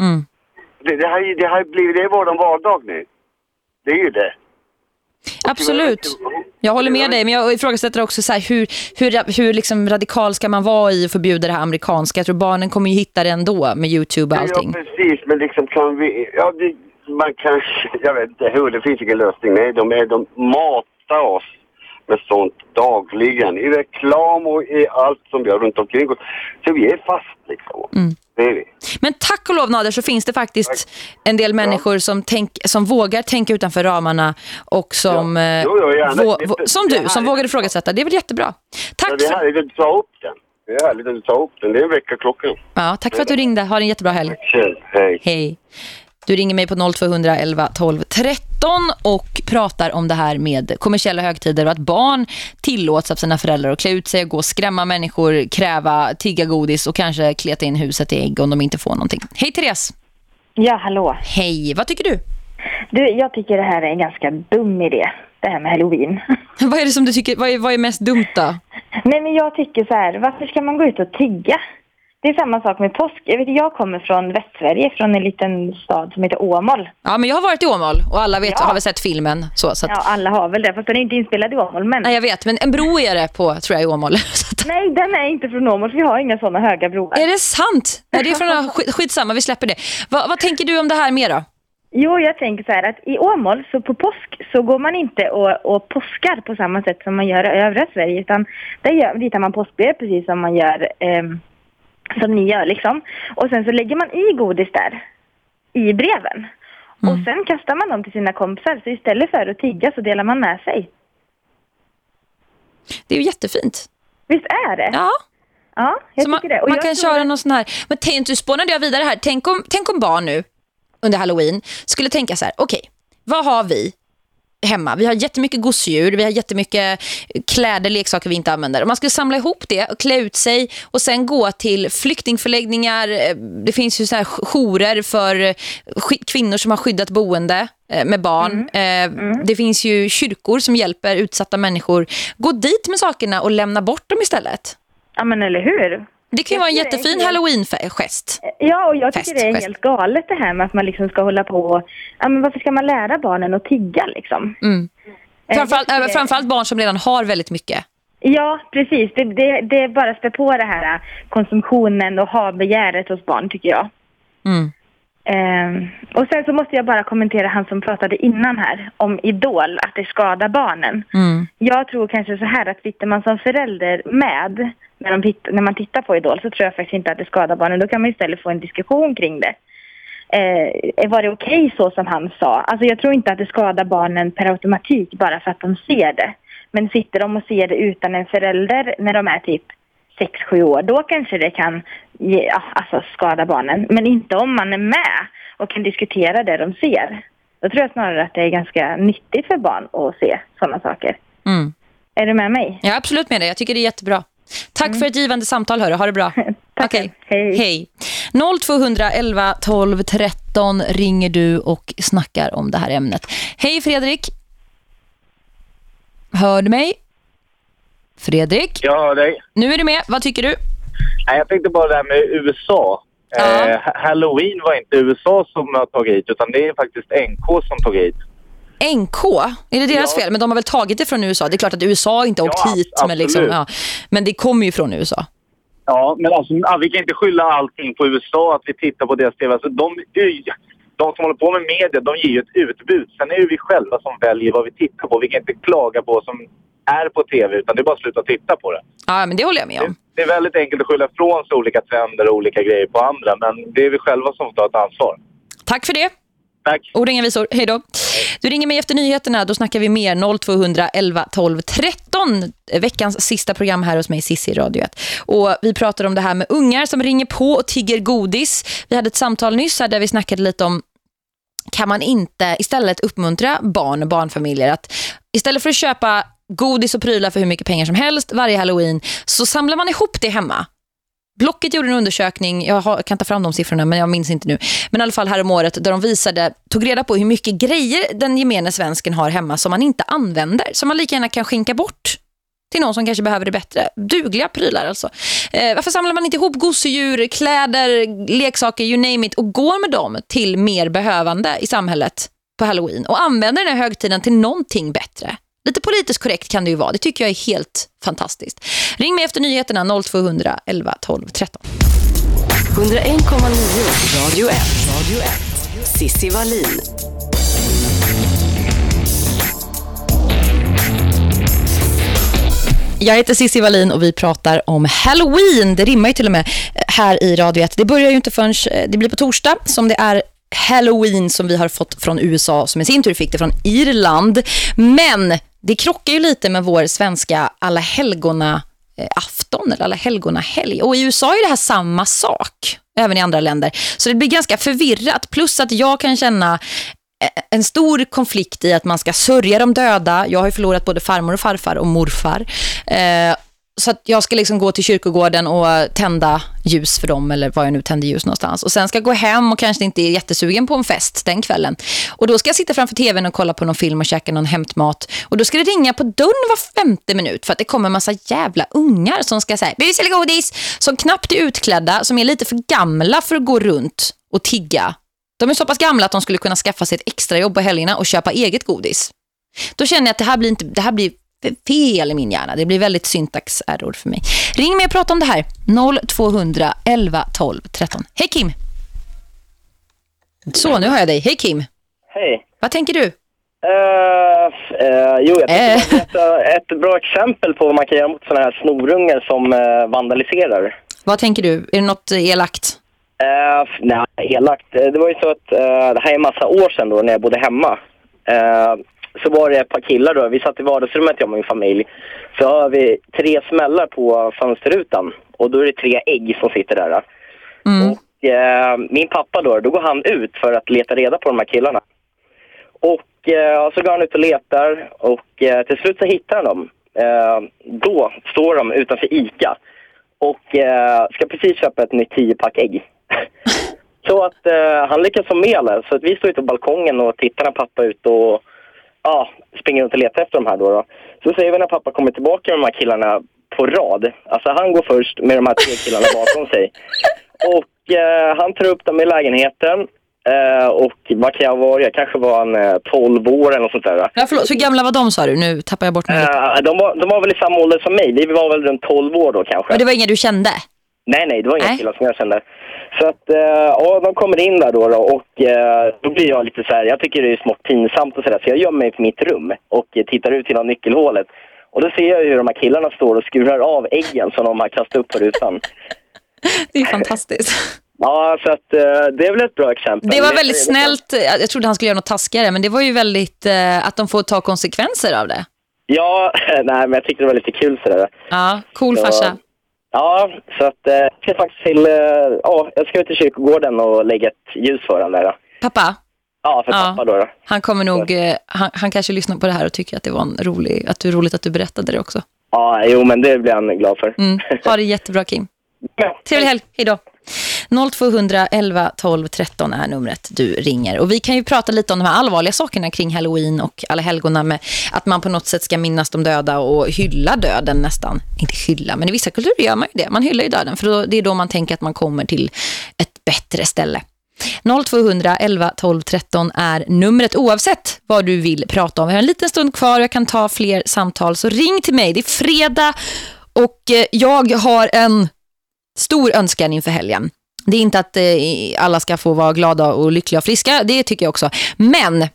Mm. Det, det, här, det här blir, det är vår vardag nu. Det är ju det. Absolut. Jag håller med dig, men jag ifrågasätter också så här, hur, hur, hur liksom radikal ska man vara i att förbjuda det här amerikanska? Jag tror barnen kommer ju hitta det ändå med Youtube och allting. Ja, precis. Men liksom kan vi... Ja, det, man kan... *laughs* Jag vet inte hur, det finns ingen lösning. Nej, de, är, de matar oss med sånt dagligen. I reklam och i allt som vi har runt omkring oss. Så vi är fast liksom. Mm. Det är vi. Men tack och lov Nader så finns det faktiskt en del människor som, tänk, som vågar tänka utanför ramarna och som, eh, Jo, jo, vå- vå- som du, som vågar ifrågasätta. Det är väl jättebra. Tack, Ja, det är härligt att du tar upp den. Det är härligt att du tar upp den. Det är en veckaklocka. ja, tack för att du ringde. Ha en jättebra helg. Hej. Hej. Du ringer mig på 0200 11 12 13 och pratar om det här med kommersiella högtider och att barn tillåts av sina föräldrar att klä ut sig gå och skrämma människor, kräva, tigga godis och kanske kleta in huset i ägg om de inte får någonting. Hej Therese! Ja, hallå. Hej, vad tycker du? Du, jag tycker det här är en ganska dum idé, det här med halloween. *laughs* vad är det som du tycker, vad är, vad är mest dumt då? Nej, men jag tycker så här, varför ska man gå ut och tigga? Det är samma sak med påsk. Jag, vet, jag kommer från Västsverige, från en liten stad som heter Åmål. Ja, men jag har varit i Åmål och alla vet, Ja. har väl sett filmen. Så, så att, Ja, alla har väl det, fast den är inte inspelad i Åmål. Men... Nej, jag vet, men en bro är det på, tror jag, i Åmål. *laughs* Nej, den är inte från Åmål, för vi har inga sådana höga broar. Är det sant? Nej, det är från, *laughs* skit, skitsamma, vi släpper det. Va, vad tänker du om det här mer då? Jo, jag tänker så här att i Åmål, så på påsk, så går man inte och, och påskar på samma sätt som man gör i övriga Sverige, utan där gör, ritar man påskbrev precis som man gör, ehm, som ni gör liksom. Och sen så lägger man i godis där, i breven. Och sen kastar man dem till sina kompisar, så istället för att tigga så delar man med sig. Det är ju jättefint. Visst är det? Ja. Ja, jag Så man, tycker det. Och man jag kan köra att- någon sån här... Men tänk, du spånade jag vidare här. Tänk om, tänk om barn nu under Halloween skulle tänka så här. Okej, vad har vi hemma? Vi har jättemycket gosedjur, vi har jättemycket kläder, leksaker vi inte använder. Om man skulle samla ihop det och klä ut sig och sen gå till flyktingförläggningar. eh, Det finns ju så här jourer för eh, kvinnor som har skyddat boende eh, med barn. Mm. Eh, Det finns ju kyrkor som hjälper utsatta människor. Gå dit med sakerna och lämna bort dem istället. Ja, men eller hur? Det kan ju vara en jättefin halloween-gest. Ja, och jag tycker Fest, det är helt galet det här med att man liksom ska hålla på och, ja men varför ska man lära barnen att tigga liksom? Mm. Eh, Framförallt, äh, framförallt barn som redan har väldigt mycket. Ja, precis. Det, det, det bara spär på det här äh, konsumtionen och ha-begäret hos barn tycker jag. Mm. Ehm, och sen så måste jag bara kommentera han som pratade innan här om Idol, att det skadar barnen. Mm. Jag tror kanske så här att sitter man som förälder med när, de när man tittar på Idol så tror jag faktiskt inte att det skadar barnen. Då kan man istället få en diskussion kring det. Eh, var det okej så som han sa? Alltså jag tror inte att det skadar barnen per automatik bara för att de ser det. Men sitter de och ser det utan en förälder när de är typ 6-7 år, då kanske det kan ge, alltså skada barnen. Men inte om man är med och kan diskutera det de ser. Då tror jag snarare att det är ganska nyttigt för barn att se sådana saker. Mm. Är du med mig? Jag är absolut med dig. Jag tycker det är jättebra. Tack för ett givande samtal, hörru. Ha det bra. *laughs* Okej. Hej. Hej. 0211 12 13 ringer du och snackar om det här ämnet. Hej Fredrik. Hör du mig? Fredrik? Jag hör dig. Nu är du med. Vad tycker du? Nej, jag tänkte bara det här med USA. Eh, Halloween var inte USA som har tagit hit, utan det är faktiskt NK som tog hit. NK? Är det deras fel? Men de har väl tagit det från USA? Det är klart att USA inte har åkt Ja, hit. Men, liksom, ja. men det kommer ju från USA. Ja, men alltså, ja, vi kan inte skylla allting på USA, att vi tittar på deras TV. Alltså, de, de som håller på med media, de ger ju ett utbud. Sen är det vi själva som väljer vad vi tittar på. Vi kan inte klaga på som är på tv utan det är bara att sluta titta på det. Ja, men det håller jag med om. Det är väldigt enkelt att skylla ifrån sig olika trender och olika grejer på andra men det är vi själva som får ta ett ansvar. Tack för det. Tack. Ord inga visor. Hej då. Du ringer mig efter nyheterna. Då snackar vi mer 0200 11 12 13. Veckans sista program här hos mig, Sissi Radio 1. Och vi pratar om det här med ungar som ringer på och tigger godis. Vi hade ett samtal nyss här där vi snackade lite om kan man inte istället uppmuntra barn och barnfamiljer att istället för att köpa godis och prylar för hur mycket pengar som helst varje halloween så samlar man ihop det hemma. Blocket gjorde en undersökning, jag kan ta fram de siffrorna men jag minns inte nu. Men i alla fall här om året där de visade, tog reda på hur mycket grejer den gemene svensken har hemma som man inte använder. Som man lika gärna kan skänka bort till någon som kanske behöver det bättre. Dugliga prylar alltså. Eh, varför samlar man inte ihop gosedjur, kläder, leksaker, you name it och går med dem till mer behövande i samhället på Halloween och använder den här högtiden till någonting bättre? Lite politiskt korrekt kan det ju vara. Det tycker jag är helt fantastiskt. Ring mig efter nyheterna 0200 11 12 13. 101,9 Radio 1. Radio 1. Sissi Wallin. Jag heter Cissi Wallin och vi pratar om Halloween. Det rimmar ju till och med här i Radio 1. Det börjar ju inte förrän det blir på torsdag som det är Halloween som vi har fått från USA som i sin tur fick det från Irland. Men det krockar ju lite med vår svenska alla helgona eh, afton eller alla helgona helg. Och i USA är det här samma sak, även i andra länder. Så det blir ganska förvirrat. Plus att jag kan känna eh, en stor konflikt i att man ska sörja de döda. Jag har ju förlorat både farmor och farfar och morfar. Eh, så att jag ska liksom gå till kyrkogården och tända ljus för dem eller var jag nu tänder ljus någonstans. Och sen ska jag gå hem och kanske inte är jättesugen på en fest den kvällen. Och då ska jag sitta framför tvn och kolla på någon film och käka någon hämtmat. Och då ska det ringa på dörren var femte minut för att det kommer en massa jävla ungar som ska säga bus eller godis. Som knappt är utklädda, som är lite för gamla för att gå runt och tigga. De är så pass gamla att de skulle kunna skaffa sig ett extra jobb på helgerna och köpa eget godis. Då känner jag att det här blir, inte, det här blir fel i min hjärna. Det blir väldigt syntax-error för mig. Ring mig och prata om det här. 0200 11 12 13. Hej Kim! Så, nu har jag dig. Hej Kim! Hej. Vad tänker du? Uh, uh, jo, jag uh. ett bra exempel på vad man kan göra mot sådana här snorungar som uh, vandaliserar. Vad tänker du? Är det något elakt? Uh, nej, elakt. Det var ju så att det här är en massa år sedan då när jag bodde hemma så var det ett par killar då. Vi satt i vardagsrummet, jag och min familj. Så har vi tre smällar på fönsterrutan. Och då är det tre ägg som sitter där. Mm. Och eh, min pappa då, då går han ut för att leta reda på de här killarna. Och eh, så går han ut och letar och eh, till slut så hittar han dem. Eh, då står de utanför ICA och eh, ska precis köpa ett nytt 10-pack ägg. *laughs* så att eh, han lyckas få med alla. Så att vi står ute på balkongen och tittar när pappa är ute och ja, springer runt och letar efter de här då, då. Så ser vi när pappa kommer tillbaka med de här killarna på rad. Alltså han går först med de här tre killarna bakom sig. Och eh, han tar upp dem i lägenheten. Eh, och vad kan jag vara? Jag kanske var en eh, 12 år eller något sånt där. Ja, förlåt, hur gamla var de sa du? Nu tappar jag bort mig. Eh, de, var, de var väl i samma ålder som mig. Vi var väl runt 12 år då kanske. Och det var inga du kände? Nej, nej, det var inga killar som jag kände. Så att, eh, ja, de kommer in där då, då och eh, då blir jag lite så här, jag tycker det är smått pinsamt och sådär, så jag gömmer mig på mitt rum och tittar ut genom nyckelhålet. Och då ser jag hur de här killarna står och skurar av äggen som de har kastat upp på rutan. *laughs* Det är fantastiskt. Ja, så att eh, det är väl ett bra exempel. Det var väldigt snällt. Jag trodde han skulle göra något taskigare, men det var ju väldigt att de får ta konsekvenser av det. Ja, *laughs* nej, men jag tyckte det var lite kul sådär. Ja, cool Så- farsa. Ja, så att eh, jag ska faktiskt till, eh, ja, jag ska ut till kyrkogården och lägga ett ljus för den där. Pappa? Ja, för Ja. pappa då. då. Han kommer nog, eh, han, han kanske lyssnar på det här och tycker att det var en rolig, att det är roligt att du berättade det också. Ja, jo, men det blir han glad för. Mm. Ha det *laughs* jättebra Kim. Trevlig helg, hej då. 0211 12 13 är numret du ringer. Och vi kan ju prata lite om de här allvarliga sakerna kring Halloween och alla helgona med att man på något sätt ska minnas de döda och hylla döden nästan. Inte hylla, men i vissa kulturer gör man ju det. Man hyllar ju döden för då, det är då man tänker att man kommer till ett bättre ställe. 0200 11 12 13 är numret oavsett vad du vill prata om. Vi har en liten stund kvar och jag kan ta fler samtal så ring till mig. Det är fredag och eh, jag har en stor önskan inför helgen. Det är inte att eh, alla ska få vara glada och lyckliga och friska, det tycker jag också. Men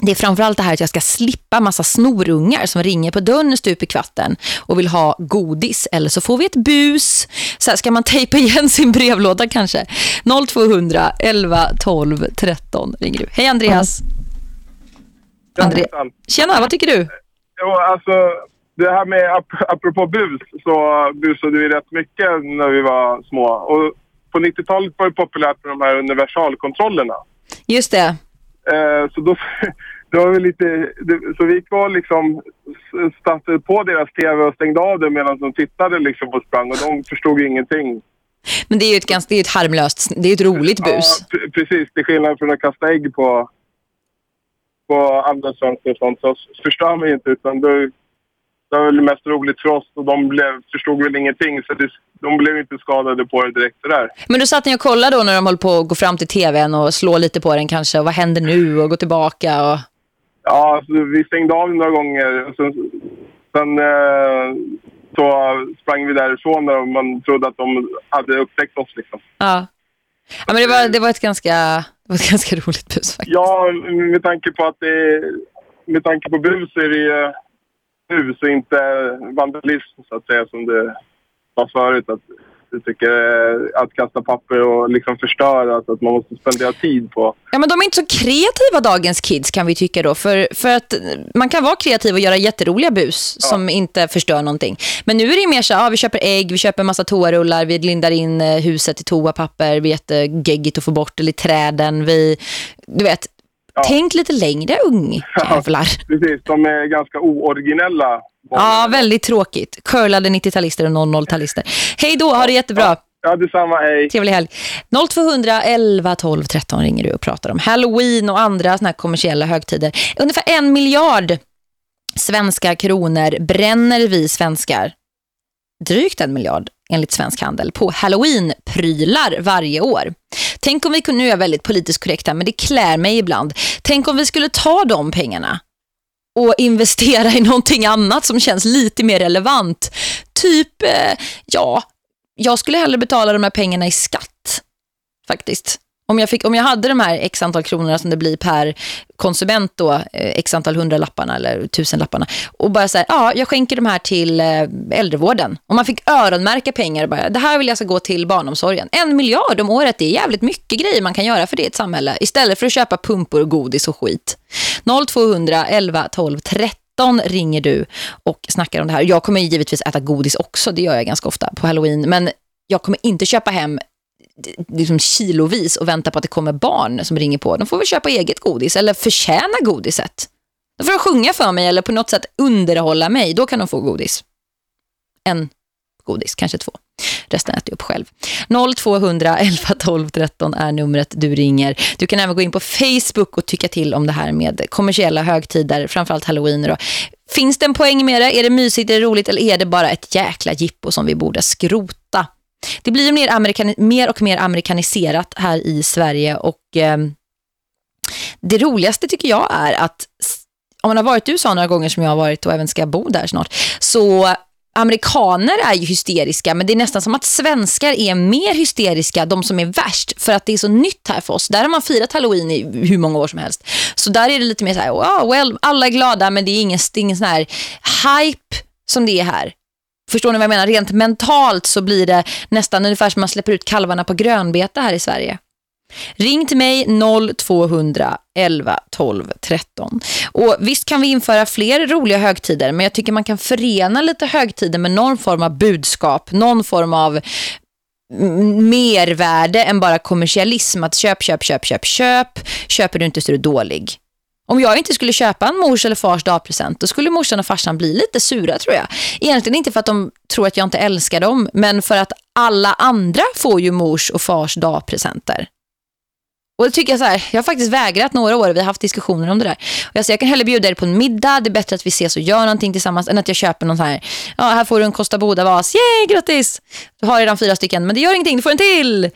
det är framförallt det här att jag ska slippa massa snorungar som ringer på dörren stup i kvatten och vill ha godis. Eller så får vi ett bus. Så här ska man tejpa igen sin brevlåda kanske. 0200 11 12 13 ringer du. Hej Andreas. André Tjena, vad tycker du? Jo, alltså det här med ap- apropå bus så busade vi rätt mycket när vi var små. Och på 90-talet var det populärt med de här universalkontrollerna. Just det. Eh, så då, *laughs* då var vi lite, det, så vi gick och liksom satte på deras tv och stängde av det medan de tittade liksom och sprang och de förstod ingenting. Men det är ju ett, ganska, det är ett harmlöst, det är ett roligt bus. Ja, precis. Till skillnad från att kasta ägg på, på andra svenskar och sånt så förstör man ju inte utan då, det var väl mest roligt för oss och de blev, förstod väl ingenting så det, de blev inte skadade på det direkt sådär. Men du satt ni och kollade då när de höll på att gå fram till tvn och slå lite på den kanske. Och vad händer nu? Och gå tillbaka och... Ja, alltså, vi stängde av några gånger sen, sen eh, så sprang vi därifrån och man trodde att de hade upptäckt oss liksom. Ja. Ja, men det var, det var ett ganska, det var ett ganska roligt bus faktiskt. Ja, med tanke på att det med tanke på bus är det bus och inte vandalism så att säga som det var förut. Att du tycker eh, att kasta papper och liksom förstöra, alltså att man måste spendera tid på. Ja, men de är inte så kreativa dagens kids kan vi tycka då. För, för att man kan vara kreativ och göra jätteroliga bus som inte förstör någonting. Men nu är det mer så ja, vi köper ägg, vi köper en massa toarullar, vi lindar in eh, huset i toapapper, vi är jättegeggigt att få bort det i träden. Vi, du vet, tänk lite längre ungjävlar. *laughs* Precis, de är ganska ooriginella. Ja, väldigt tråkigt. Curlade 90-talister och 00-talister. Hej då, ha det jättebra. Ja, detsamma, hej. Trevlig helg. 0200 11 12 13 ringer du och pratar om Halloween och andra såna här kommersiella högtider. Ungefär en miljard svenska kronor bränner vi svenskar. Drygt en miljard enligt Svensk Handel på Halloween-prylar varje år. Tänk om vi kunde, nu är jag väldigt politiskt korrekt här, men det klär mig ibland. Tänk om vi skulle ta de pengarna och investera i någonting annat som känns lite mer relevant. Typ, eh, ja, jag skulle hellre betala de här pengarna i skatt faktiskt. Om jag, fick, om jag hade de här x antal kronorna som det blir per konsument då, eh, x antal hundralapparna eller tusenlapparna och bara säga, ja, jag skänker de här till eh, äldrevården. Om man fick öronmärka pengar och bara, det här vill jag ska gå till barnomsorgen. En miljard om året, det är jävligt mycket grejer man kan göra för det i ett samhälle. Istället för att köpa pumpor, godis och skit. 0200 11 12 13 ringer du och snackar om det här. Jag kommer givetvis äta godis också, det gör jag ganska ofta på Halloween. Men jag kommer inte köpa hem liksom kilovis och väntar på att det kommer barn som ringer på. De får väl köpa eget godis eller förtjäna godiset. De får sjunga för mig eller på något sätt underhålla mig. Då kan de få godis. En godis, kanske två. Resten äter jag upp själv. 0200 11 12 13 är numret du ringer. Du kan även gå in på Facebook och tycka till om det här med kommersiella högtider, framförallt Halloween. Då. Finns det en poäng med det? Är det mysigt, är det roligt eller är det bara ett jäkla jippo som vi borde skrota? Det blir mer, amerikan mer och mer amerikaniserat här i Sverige och eh, det roligaste tycker jag är att om man har varit i USA några gånger som jag har varit och även ska bo där snart så amerikaner är ju hysteriska men det är nästan som att svenskar är mer hysteriska, de som är värst för att det är så nytt här för oss. Där har man firat Halloween i hur många år som helst. Så där är det lite mer så här, oh, well, alla är glada men det är ingen, det är ingen sån här hype som det är här. Förstår ni vad jag menar? Rent mentalt så blir det nästan ungefär som man släpper ut kalvarna på grönbete här i Sverige. Ring till mig 0200 11 12 13. Och visst kan vi införa fler roliga högtider men jag tycker man kan förena lite högtider med någon form av budskap, någon form av mervärde än bara kommersialism. Att köp, köp, köp, köp, köp. Köper du inte så är du dålig. Om jag inte skulle köpa en mors eller fars dagpresent då skulle morsan och farsan bli lite sura tror jag. Egentligen inte för att de tror att jag inte älskar dem men för att alla andra får ju mors och fars dagpresenter. Och det tycker jag så här, jag har faktiskt vägrat några år, vi har haft diskussioner om det där. Och jag säger, jag kan hellre bjuda er på en middag, det är bättre att vi ses och gör någonting tillsammans än att jag köper någon så här, ja här får du en Costa Boda-vas, yay, grattis! Du har redan fyra stycken, men det gör ingenting, du får en till!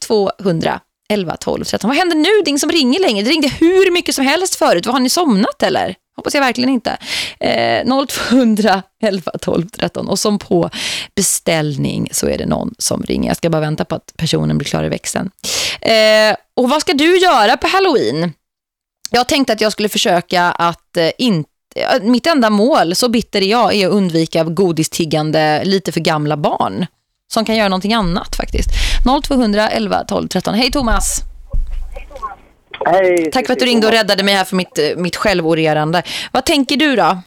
0200 11 12 13. Vad händer nu? Det är ingen som ringer längre. Det ringde hur mycket som helst förut. Vad har ni somnat eller? Hoppas jag verkligen inte. Eh, 0200 11 12 13. Och som på beställning så är det någon som ringer. Jag ska bara vänta på att personen blir klar i växeln. Eh, och vad ska du göra på Halloween? Jag tänkte att jag skulle försöka att eh, inte eh, mitt enda mål, så bitter är jag, är att undvika godistiggande lite för gamla barn som kan göra någonting annat faktiskt. 0200 11 12 13. Hej Thomas! Hej! Tack för att du ringde och räddade mig här för mitt, eh, mitt självorerande. Vad tänker du då?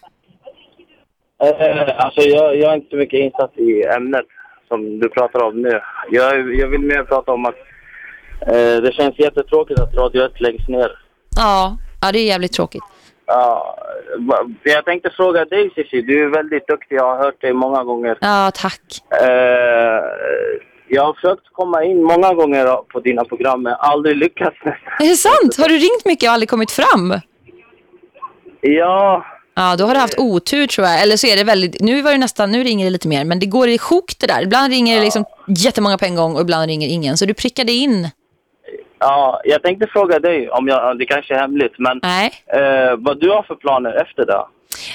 Eh, alltså jag, jag är inte så mycket insatt i ämnet som du pratar om nu. Jag, jag vill mer prata om att eh, det känns jättetråkigt att Radio 1 läggs ner. Ja, ja det är jävligt tråkigt. Ja, jag tänkte fråga dig Cissi, du är väldigt duktig, jag har hört dig många gånger. Ja, tack. Eh, jag har försökt komma in många gånger på dina program men aldrig lyckats. Är det sant? Har du ringt mycket och aldrig kommit fram? Ja. Ja, då har du haft otur tror jag. Eller så är det väldigt, nu var det nästan, nu ringer det lite mer. Men det går i sjok det där. Ibland ringer det liksom jättemånga på en gång och ibland ringer ingen. Så du prickade in. Ja, jag tänkte fråga dig, om jag, det kanske är hemligt, men Eh, vad du har för planer efter det?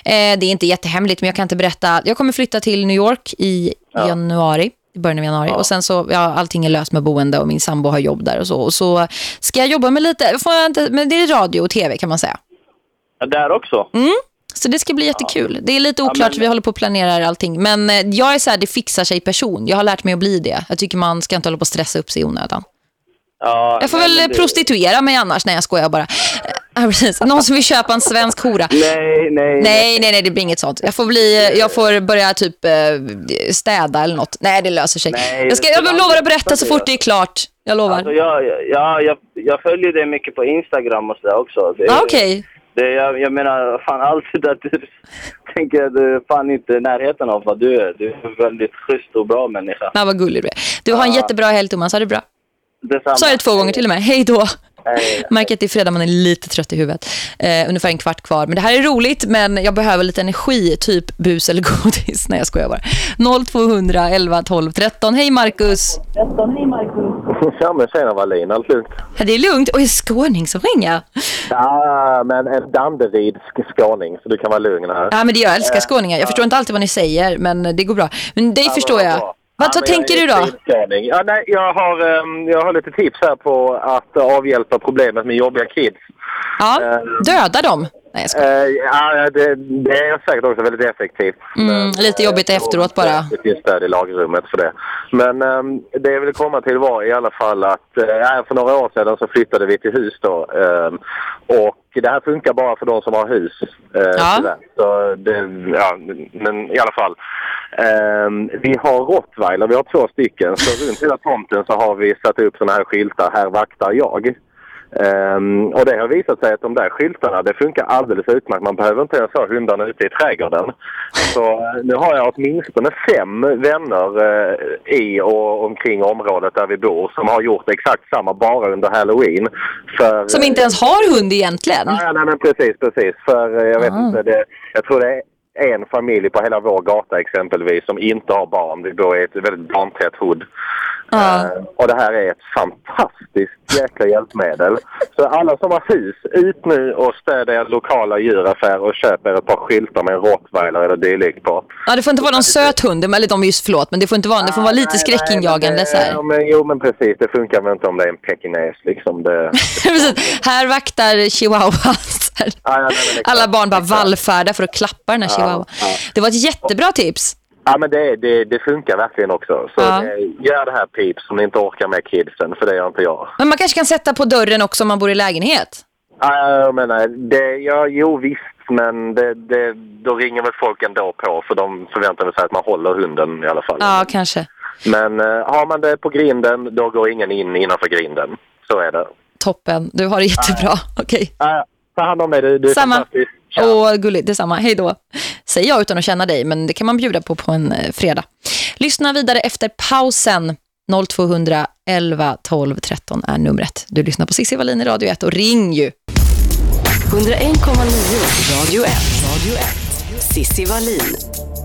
Eh, det är inte jättehemligt men jag kan inte berätta. Jag kommer flytta till New York i januari. I början av januari. Och sen så, ja, allting är löst med boende och min sambo har jobb där och så. Och så ska jag jobba med lite, får jag inte, men det är radio och tv kan man säga. Ja, Där också? Mm. Så det ska bli jättekul. Det är lite Ja, oklart, men- vi håller på att planera allting. Men eh, jag är så här, det fixar sig person. Jag har lärt mig att bli det. Jag tycker man ska inte hålla på att stressa upp sig i onödan. Ja, Jag får väl det- prostituera mig annars när jag skojar bara. Ja, precis. Någon som vill köpa en svensk hora. Nej, nej. Nej, nej, nej, det blir inget sånt. Jag får, bli, jag får börja typ eh, städa eller något. Nej, det löser sig. Nej, jag, ska, jag ska lovar att berätta inte så fort det är klart. Jag lovar. Alltså, jag, jag, jag, jag följer dig mycket på Instagram och sådär också. Det, Ah, Okej. det, jag, jag menar, fan allt *laughs* det där du tänker jag du fan inte i närheten av vad du är. Du är en väldigt schysst och bra människa. Ja, vad gullig du är. Du har en jättebra helg, Thomas. Ha det bra. Detsamma. Sa det två gånger till och med. Hej då. Hej. Märker att det är fredag, man är lite trött i huvudet. Eh, ungefär en kvart kvar. Men det här är roligt, men jag behöver lite energi, typ bus eller *laughs* godis. Nej, jag skojar bara. 0200 11 12 13. Hej Marcus. Ja, men tjena Wallin, allt lugnt? Ja, det är lugnt. Och är skåning som ringer. Ja, men en Danderyd skåning, så du kan vara lugn här. Ja, men det jag älskar Eh, skåningar. Jag förstår inte alltid vad ni säger, men det går bra. Men dig Ja, förstår jag. bra. Vad Ja, men tänker du då? Ja, nej, jag, har, ehm, jag har lite tips här på att avhjälpa problemet med jobbiga kids. Ja, Eh, döda dem. Nej, jag. Eh, ja, det, det är säkert också väldigt effektivt. Mm, lite jobbigt efteråt bara. Det finns stöd i lagrummet för det. Men ehm, det jag ville komma till var i alla fall att eh, ja, för några år sedan så flyttade vi till hus då. ehm, och det här funkar bara för de som har hus. Uh, Ja. Så det, ja, men i alla fall. Ehm, vi har rottweiler, vi har två stycken. Så runt hela tomten så har vi satt upp sådana här skyltar, här vaktar jag. Ehm, och det har visat sig att de där skyltarna, det funkar alldeles utmärkt. Man behöver inte ens ha hundarna ute i trädgården. Så eh, nu har jag åtminstone fem vänner eh, i och omkring området där vi bor som har gjort exakt samma bara under halloween. För, Som inte ens har hund egentligen. Nej, nej, men precis, precis. För eh, jag vet Ah. inte, det, jag tror det är en familj på hela vår gata exempelvis som inte har barn. Vi bor i ett väldigt barntätt hood. Eh, och det här är ett fantastiskt jäkla hjälpmedel. Så alla som har hus, ut nu och stöd er lokala djuraffär och köp er ett par skyltar med en rottweiler eller dylikt på. Ja, det får inte vara någon söt hund, eller de är just förlåt, men det får inte vara, det får vara lite skräckinjagande så här. Ja, men, jo men precis, det funkar väl inte om det är en pekines liksom. Det... *laughs* Här vaktar chihuahuas. *laughs* Alla barn bara vallfärdar för att klappa den här chihuahua. Det var ett jättebra tips. Ja men det, det, det funkar verkligen också. Så Ja. gör det här pips om ni inte orkar med kidsen, för det gör inte jag. Men man kanske kan sätta på dörren också om man bor i lägenhet. Ja, jag menar, det, ja, jo visst, men det, det, då ringer väl folk ändå på för de förväntar sig att man håller hunden i alla fall. Ja, kanske. Men eh, har man det på grinden, då går ingen in innanför grinden. Så är det. Toppen. Du har det jättebra. *laughs* Okej. Ja, ta hand om dig, du, du är Samma. fantastisk. Åh, gulligt. Detsamma. Hej då. Säger jag utan att känna dig, men det kan man bjuda på på en eh, fredag. Lyssna vidare efter pausen. 0200 11 12 13 är numret. Du lyssnar på Cissi Wallin i Radio 1 och ring ju. 101,9 Radio 1. Radio 1. Sissi Wallin.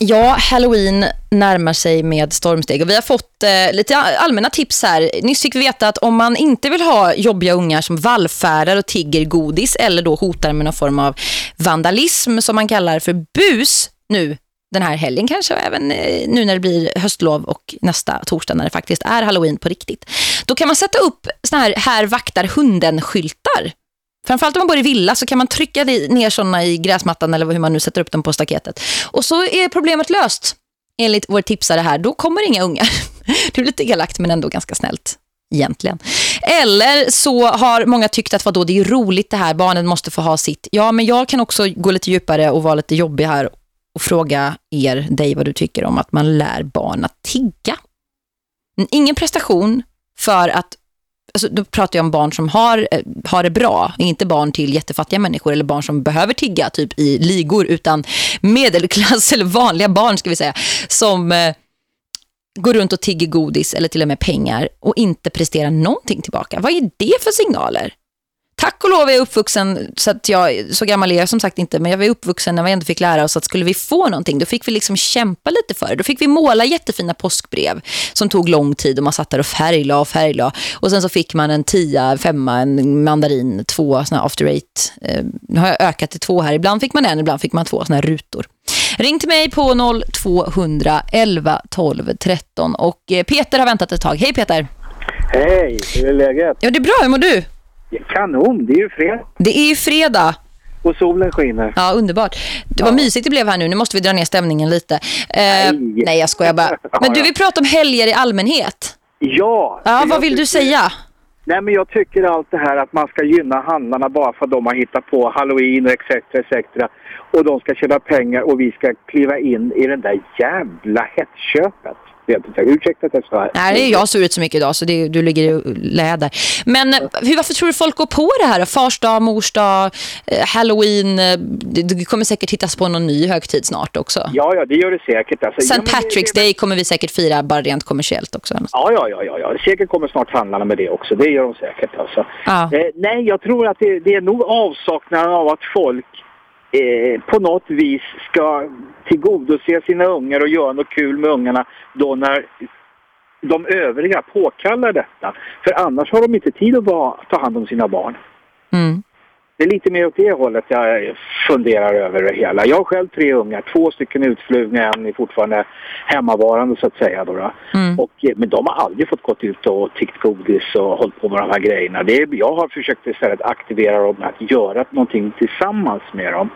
Ja, Halloween närmar sig med stormsteg och vi har fått eh, lite allmänna tips här. Nyss fick vi veta att om man inte vill ha jobbiga ungar som vallfärdar och tigger godis eller då hotar med någon form av vandalism som man kallar för bus nu den här helgen kanske även eh, nu när det blir höstlov och nästa torsdag när det faktiskt är Halloween på riktigt. Då kan man sätta upp såna här här vaktar hunden-skyltar. Framförallt om man bor i villa så kan man trycka ner sådana i gräsmattan eller hur man nu sätter upp dem på staketet. Och så är problemet löst enligt vår tipsare här. Då kommer inga ungar. *laughs* Det är lite elakt men ändå ganska snällt egentligen. Eller så har många tyckt att vadå, det är roligt det här, barnen måste få ha sitt. Ja, men jag kan också gå lite djupare och vara lite jobbig här och fråga er, dig, vad du tycker om att man lär barn att tigga. Ingen prestation för att Alltså, då pratar jag om barn som har, eh, har det bra. Inte barn till jättefattiga människor eller barn som behöver tigga typ i ligor utan medelklass *laughs* eller vanliga barn ska vi säga. Som eh, går runt och tigger godis eller till och med pengar och inte presterar någonting tillbaka. Vad är det för signaler? Tack och lov är jag uppvuxen så att jag, så gammal är jag som sagt inte, men jag var uppvuxen när vi ändå fick lära oss att skulle vi få någonting, då fick vi liksom kämpa lite för det. Då fick vi måla jättefina påskbrev som tog lång tid och man satt där och färgla och färgla. Och sen så fick man en tia, femma, en mandarin, två såna after eight. Eh, nu har jag ökat till två här. Ibland fick man en, ibland fick man två såna här rutor. Ring till mig på 0200 11 12 13 och eh, Peter har väntat ett tag. Hej Peter! Hej, hur är läget? Ja, det är bra. Hur mår du? Kanon, det är ju fredag. Det är ju fredag. Och solen skiner. Ja, underbart. Det var ja. mysigt det blev här nu. Nu måste vi dra ner stämningen lite. Eh, nej. nej, jag skojar bara. *laughs* Men du vill prata om helger i allmänhet. Ja. Ja, vad vill tycker... du säga? Nej, men jag tycker allt det här att man ska gynna handlarna bara för att de har hittat på Halloween och etc. etc. Och de ska tjäna pengar och vi ska kliva in i den där jävla hetsköpet inte. Ursäkta att jag sa här. Nej, det är jag surit så mycket idag så det, du ligger i läder. Men eh, hur, varför tror du folk går på det här? Farsdag, morsdag, eh, Halloween. Eh, det kommer säkert hittas på någon ny högtid snart också. Ja, ja, det gör det säkert. Alltså, St. Ja, Patrick's det, Day kommer vi säkert fira bara rent kommersiellt också. Ja, ja, ja, ja, ja. Säkert kommer snart handlarna med det också. Det gör de säkert. Alltså. Ja. Eh, nej, jag tror att det, det är nog avsaknaden av att folk eh, på något vis ska tillgodose sina ungar och göra något kul med ungarna då när de övriga påkallar detta. För annars har de inte tid att ta hand om sina barn. Mm. Det är lite mer åt det hållet jag funderar över det hela. Jag har själv tre ungar, två stycken utflugna, en är fortfarande hemmavarande så att säga. Då, då. Mm. Och, eh, men de har aldrig fått gått ut och tiggt godis och hållit på med de här grejerna. Det är, jag har försökt istället aktivera dem att göra någonting tillsammans med dem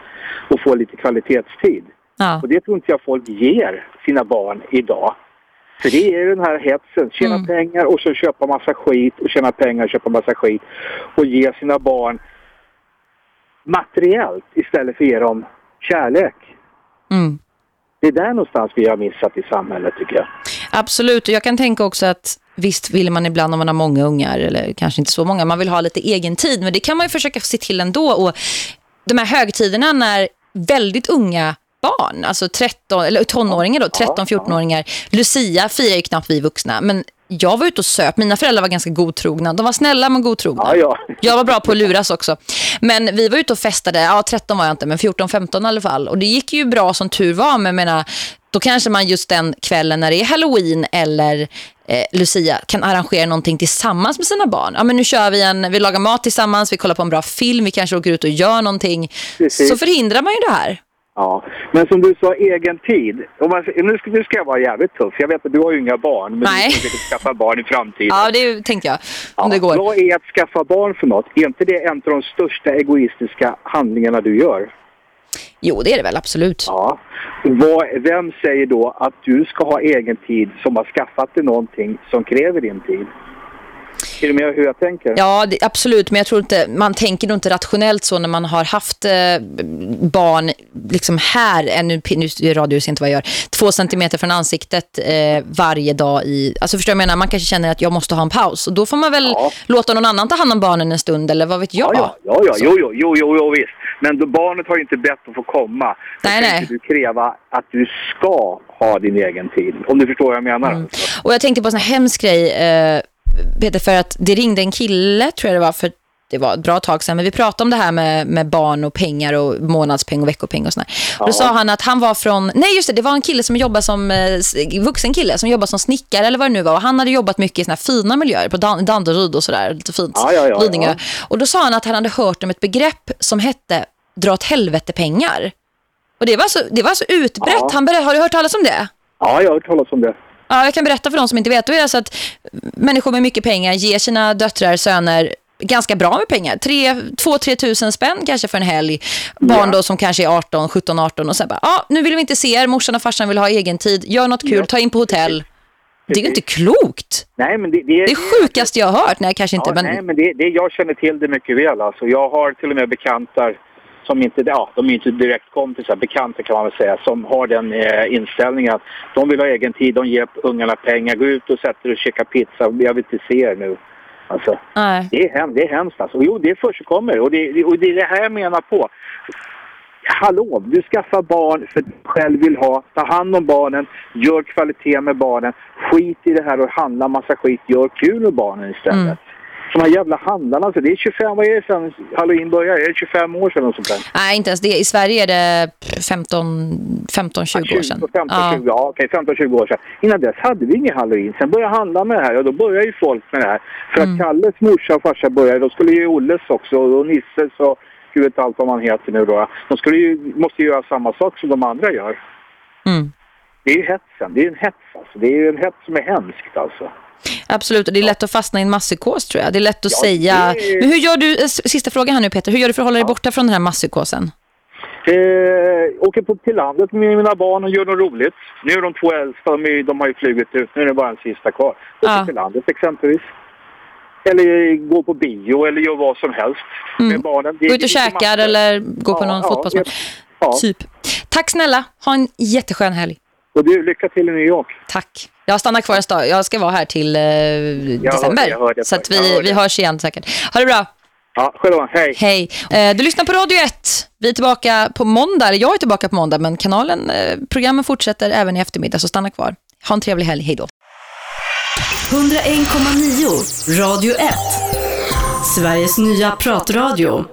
och få lite kvalitetstid. Ja. Och det tror inte jag folk ger sina barn idag. För det är den här hetsen, tjäna Mm. pengar och så köpa massa skit och tjäna pengar och köpa massa skit och ge sina barn materiellt istället för att ge dem kärlek. Mm. Det är där någonstans vi har missat i samhället tycker jag. Absolut, och jag kan tänka också att visst vill man ibland om man har många ungar eller kanske inte så många, man vill ha lite egen tid men det kan man ju försöka se till ändå och de här högtiderna när väldigt unga barn, alltså 13 eller tonåringar då, 13-14-åringar. Lucia firar ju knappt vi vuxna, men jag var ute och söp. Mina föräldrar var ganska godtrogna. De var snälla men godtrogna. Ja, ja. Jag var bra på att luras också. Men vi var ute och festade. Ja, 13 var jag inte, men 14-15 i alla fall. Och det gick ju bra som tur var. Men menar, då kanske man just den kvällen när det är Halloween eller eh, Lucia kan arrangera någonting tillsammans med sina barn. Ja, men nu kör vi en, vi lagar mat tillsammans, vi kollar på en bra film, vi kanske åker ut och gör någonting. Precis. Så förhindrar man ju det här. Ja, men som du sa, egen tid. Man, nu, ska, nu ska jag vara jävligt tuff. Jag vet att du har ju inga barn, men Nej. du ska skaffa barn i framtiden. *laughs* Ja, det tänkte jag. Om det går. Vad är att skaffa barn för något? Är inte det en av de största egoistiska handlingarna du gör? Jo, det är det väl, absolut. Ja. Vad, vem säger då att du ska ha egen tid som har skaffat dig någonting som kräver din tid? Är du med hur jag tänker? Ja, det, absolut. Men jag tror inte, man tänker nog inte rationellt så när man har haft eh, barn liksom här, eh, nu, nu är radio inte vad jag gör, två centimeter från ansiktet eh, varje dag i, alltså förstår jag menar, man kanske känner att jag måste ha en paus och då får man väl låta någon annan ta hand om barnen en stund eller vad vet jag? Ja, ja, ja, jo, jo, jo, jo, jo, visst. Men då barnet har ju inte bett att få komma. Då Nej, nej. du kräva att du ska ha din egen tid. Om du förstår vad jag menar. Mm. Och jag tänkte på en sån här hemsk grej, eh, Peter, för att det ringde en kille, tror jag det var, för det var ett bra tag sedan, men vi pratade om det här med, med barn och pengar och månadspeng och veckopeng och sådär. Och då Ja. sa han att han var från, nej just det, det var en kille som jobbar som, eh, vuxen kille som jobbar som snickare eller vad det nu var. Och han hade jobbat mycket i såna här fina miljöer på Dan Danderyd och sådär, lite fint. Ja, ja, ja, ja. Och då sa han att han hade hört om ett begrepp som hette dra åt helvete pengar. Och det var så, det var så utbrett. Ja. Han berätt, har du hört talas om det? Ja, jag har hört talas om det. Ja, jag kan berätta för de som inte vet. Då är det alltså att människor med mycket pengar ger sina döttrar, söner ganska bra med pengar. 2-3 tusen spänn kanske för en helg. Barn då som kanske är 18, 17, 18 och så bara, ja, nu vill vi inte se er. Morsan och farsan vill ha egen tid. Gör något kul, ta in på hotell. Det är ju inte klokt. Nej, men det, det, Det är sjukaste jag har hört. Nej, kanske inte. Ja, men... Nej, men det, det, jag känner till det mycket väl. Alltså. Jag har till och med bekantar som inte, ja, de är inte direkt kompisar, bekanta kan man väl säga, som har den eh, inställningen att de vill ha egen tid, de ger ungarna pengar, gå ut och sätter och käka pizza, jag vill inte se er nu. Alltså, Nej. det är, hem, det är hemskt alltså. Jo, det förekommer och det, och det är det här jag menar på. Hallå, du skaffar barn för att du själv vill ha. Ta hand om barnen, gör kvalitet med barnen. Skit i det här och handla massa skit. Gör kul med barnen istället. De här jävla handlarna, alltså, det är 25, vad är det sen halloween börjar? Är det 25 år sedan och sånt där? Nej, inte ens det. I Sverige är det 15-20 år sedan. 15, Ja. 20, ja, okej, 15-20 år sedan. Innan dess hade vi ingen halloween. Sen började handla med det här och då började ju folk med det här. För Mm. att Kalles morsa och farsa började, då skulle ju Olles också och Nisses och gud vet allt vad man heter nu då. De skulle ju, måste ju göra samma sak som de andra gör. Mm. Det är ju hetsen, det är en hets alltså. Det är ju en hets som är hemskt alltså. Absolut, och det är lätt att fastna i en masspsykos tror jag. Det är lätt att Ja, säga... det Men hur gör du, eh, sista frågan här nu Peter, hur gör du för att hålla dig borta från den här masspsykosen? Eh, åker på till landet med mina barn och gör något roligt. Nu är de två äldsta, de, är, de har ju flugit ut. Nu är det bara en sista kvar. Åker till landet exempelvis. Eller gå på bio eller gör vad som helst med barnen. Det- Gå ut och käkar eller gå på Ja, någon ja, fotbollsmatch? ja. Typ. Tack snälla, ha en jätteskön helg. Och du, lycka till i New York. Tack. Jag stannar kvar en stad. Jag ska vara här till eh, december. jag hörde så vi, hörde. vi hörs igen säkert. Ha det bra. Ja, själv Hej. Hej. Eh, du lyssnar på Radio 1. Vi är tillbaka på måndag. Jag är tillbaka på måndag. Men kanalen, eh, programmen fortsätter även i eftermiddag. Så stanna kvar. Ha en trevlig helg. Hej då. 101,9 Radio 1. Sveriges nya pratradio.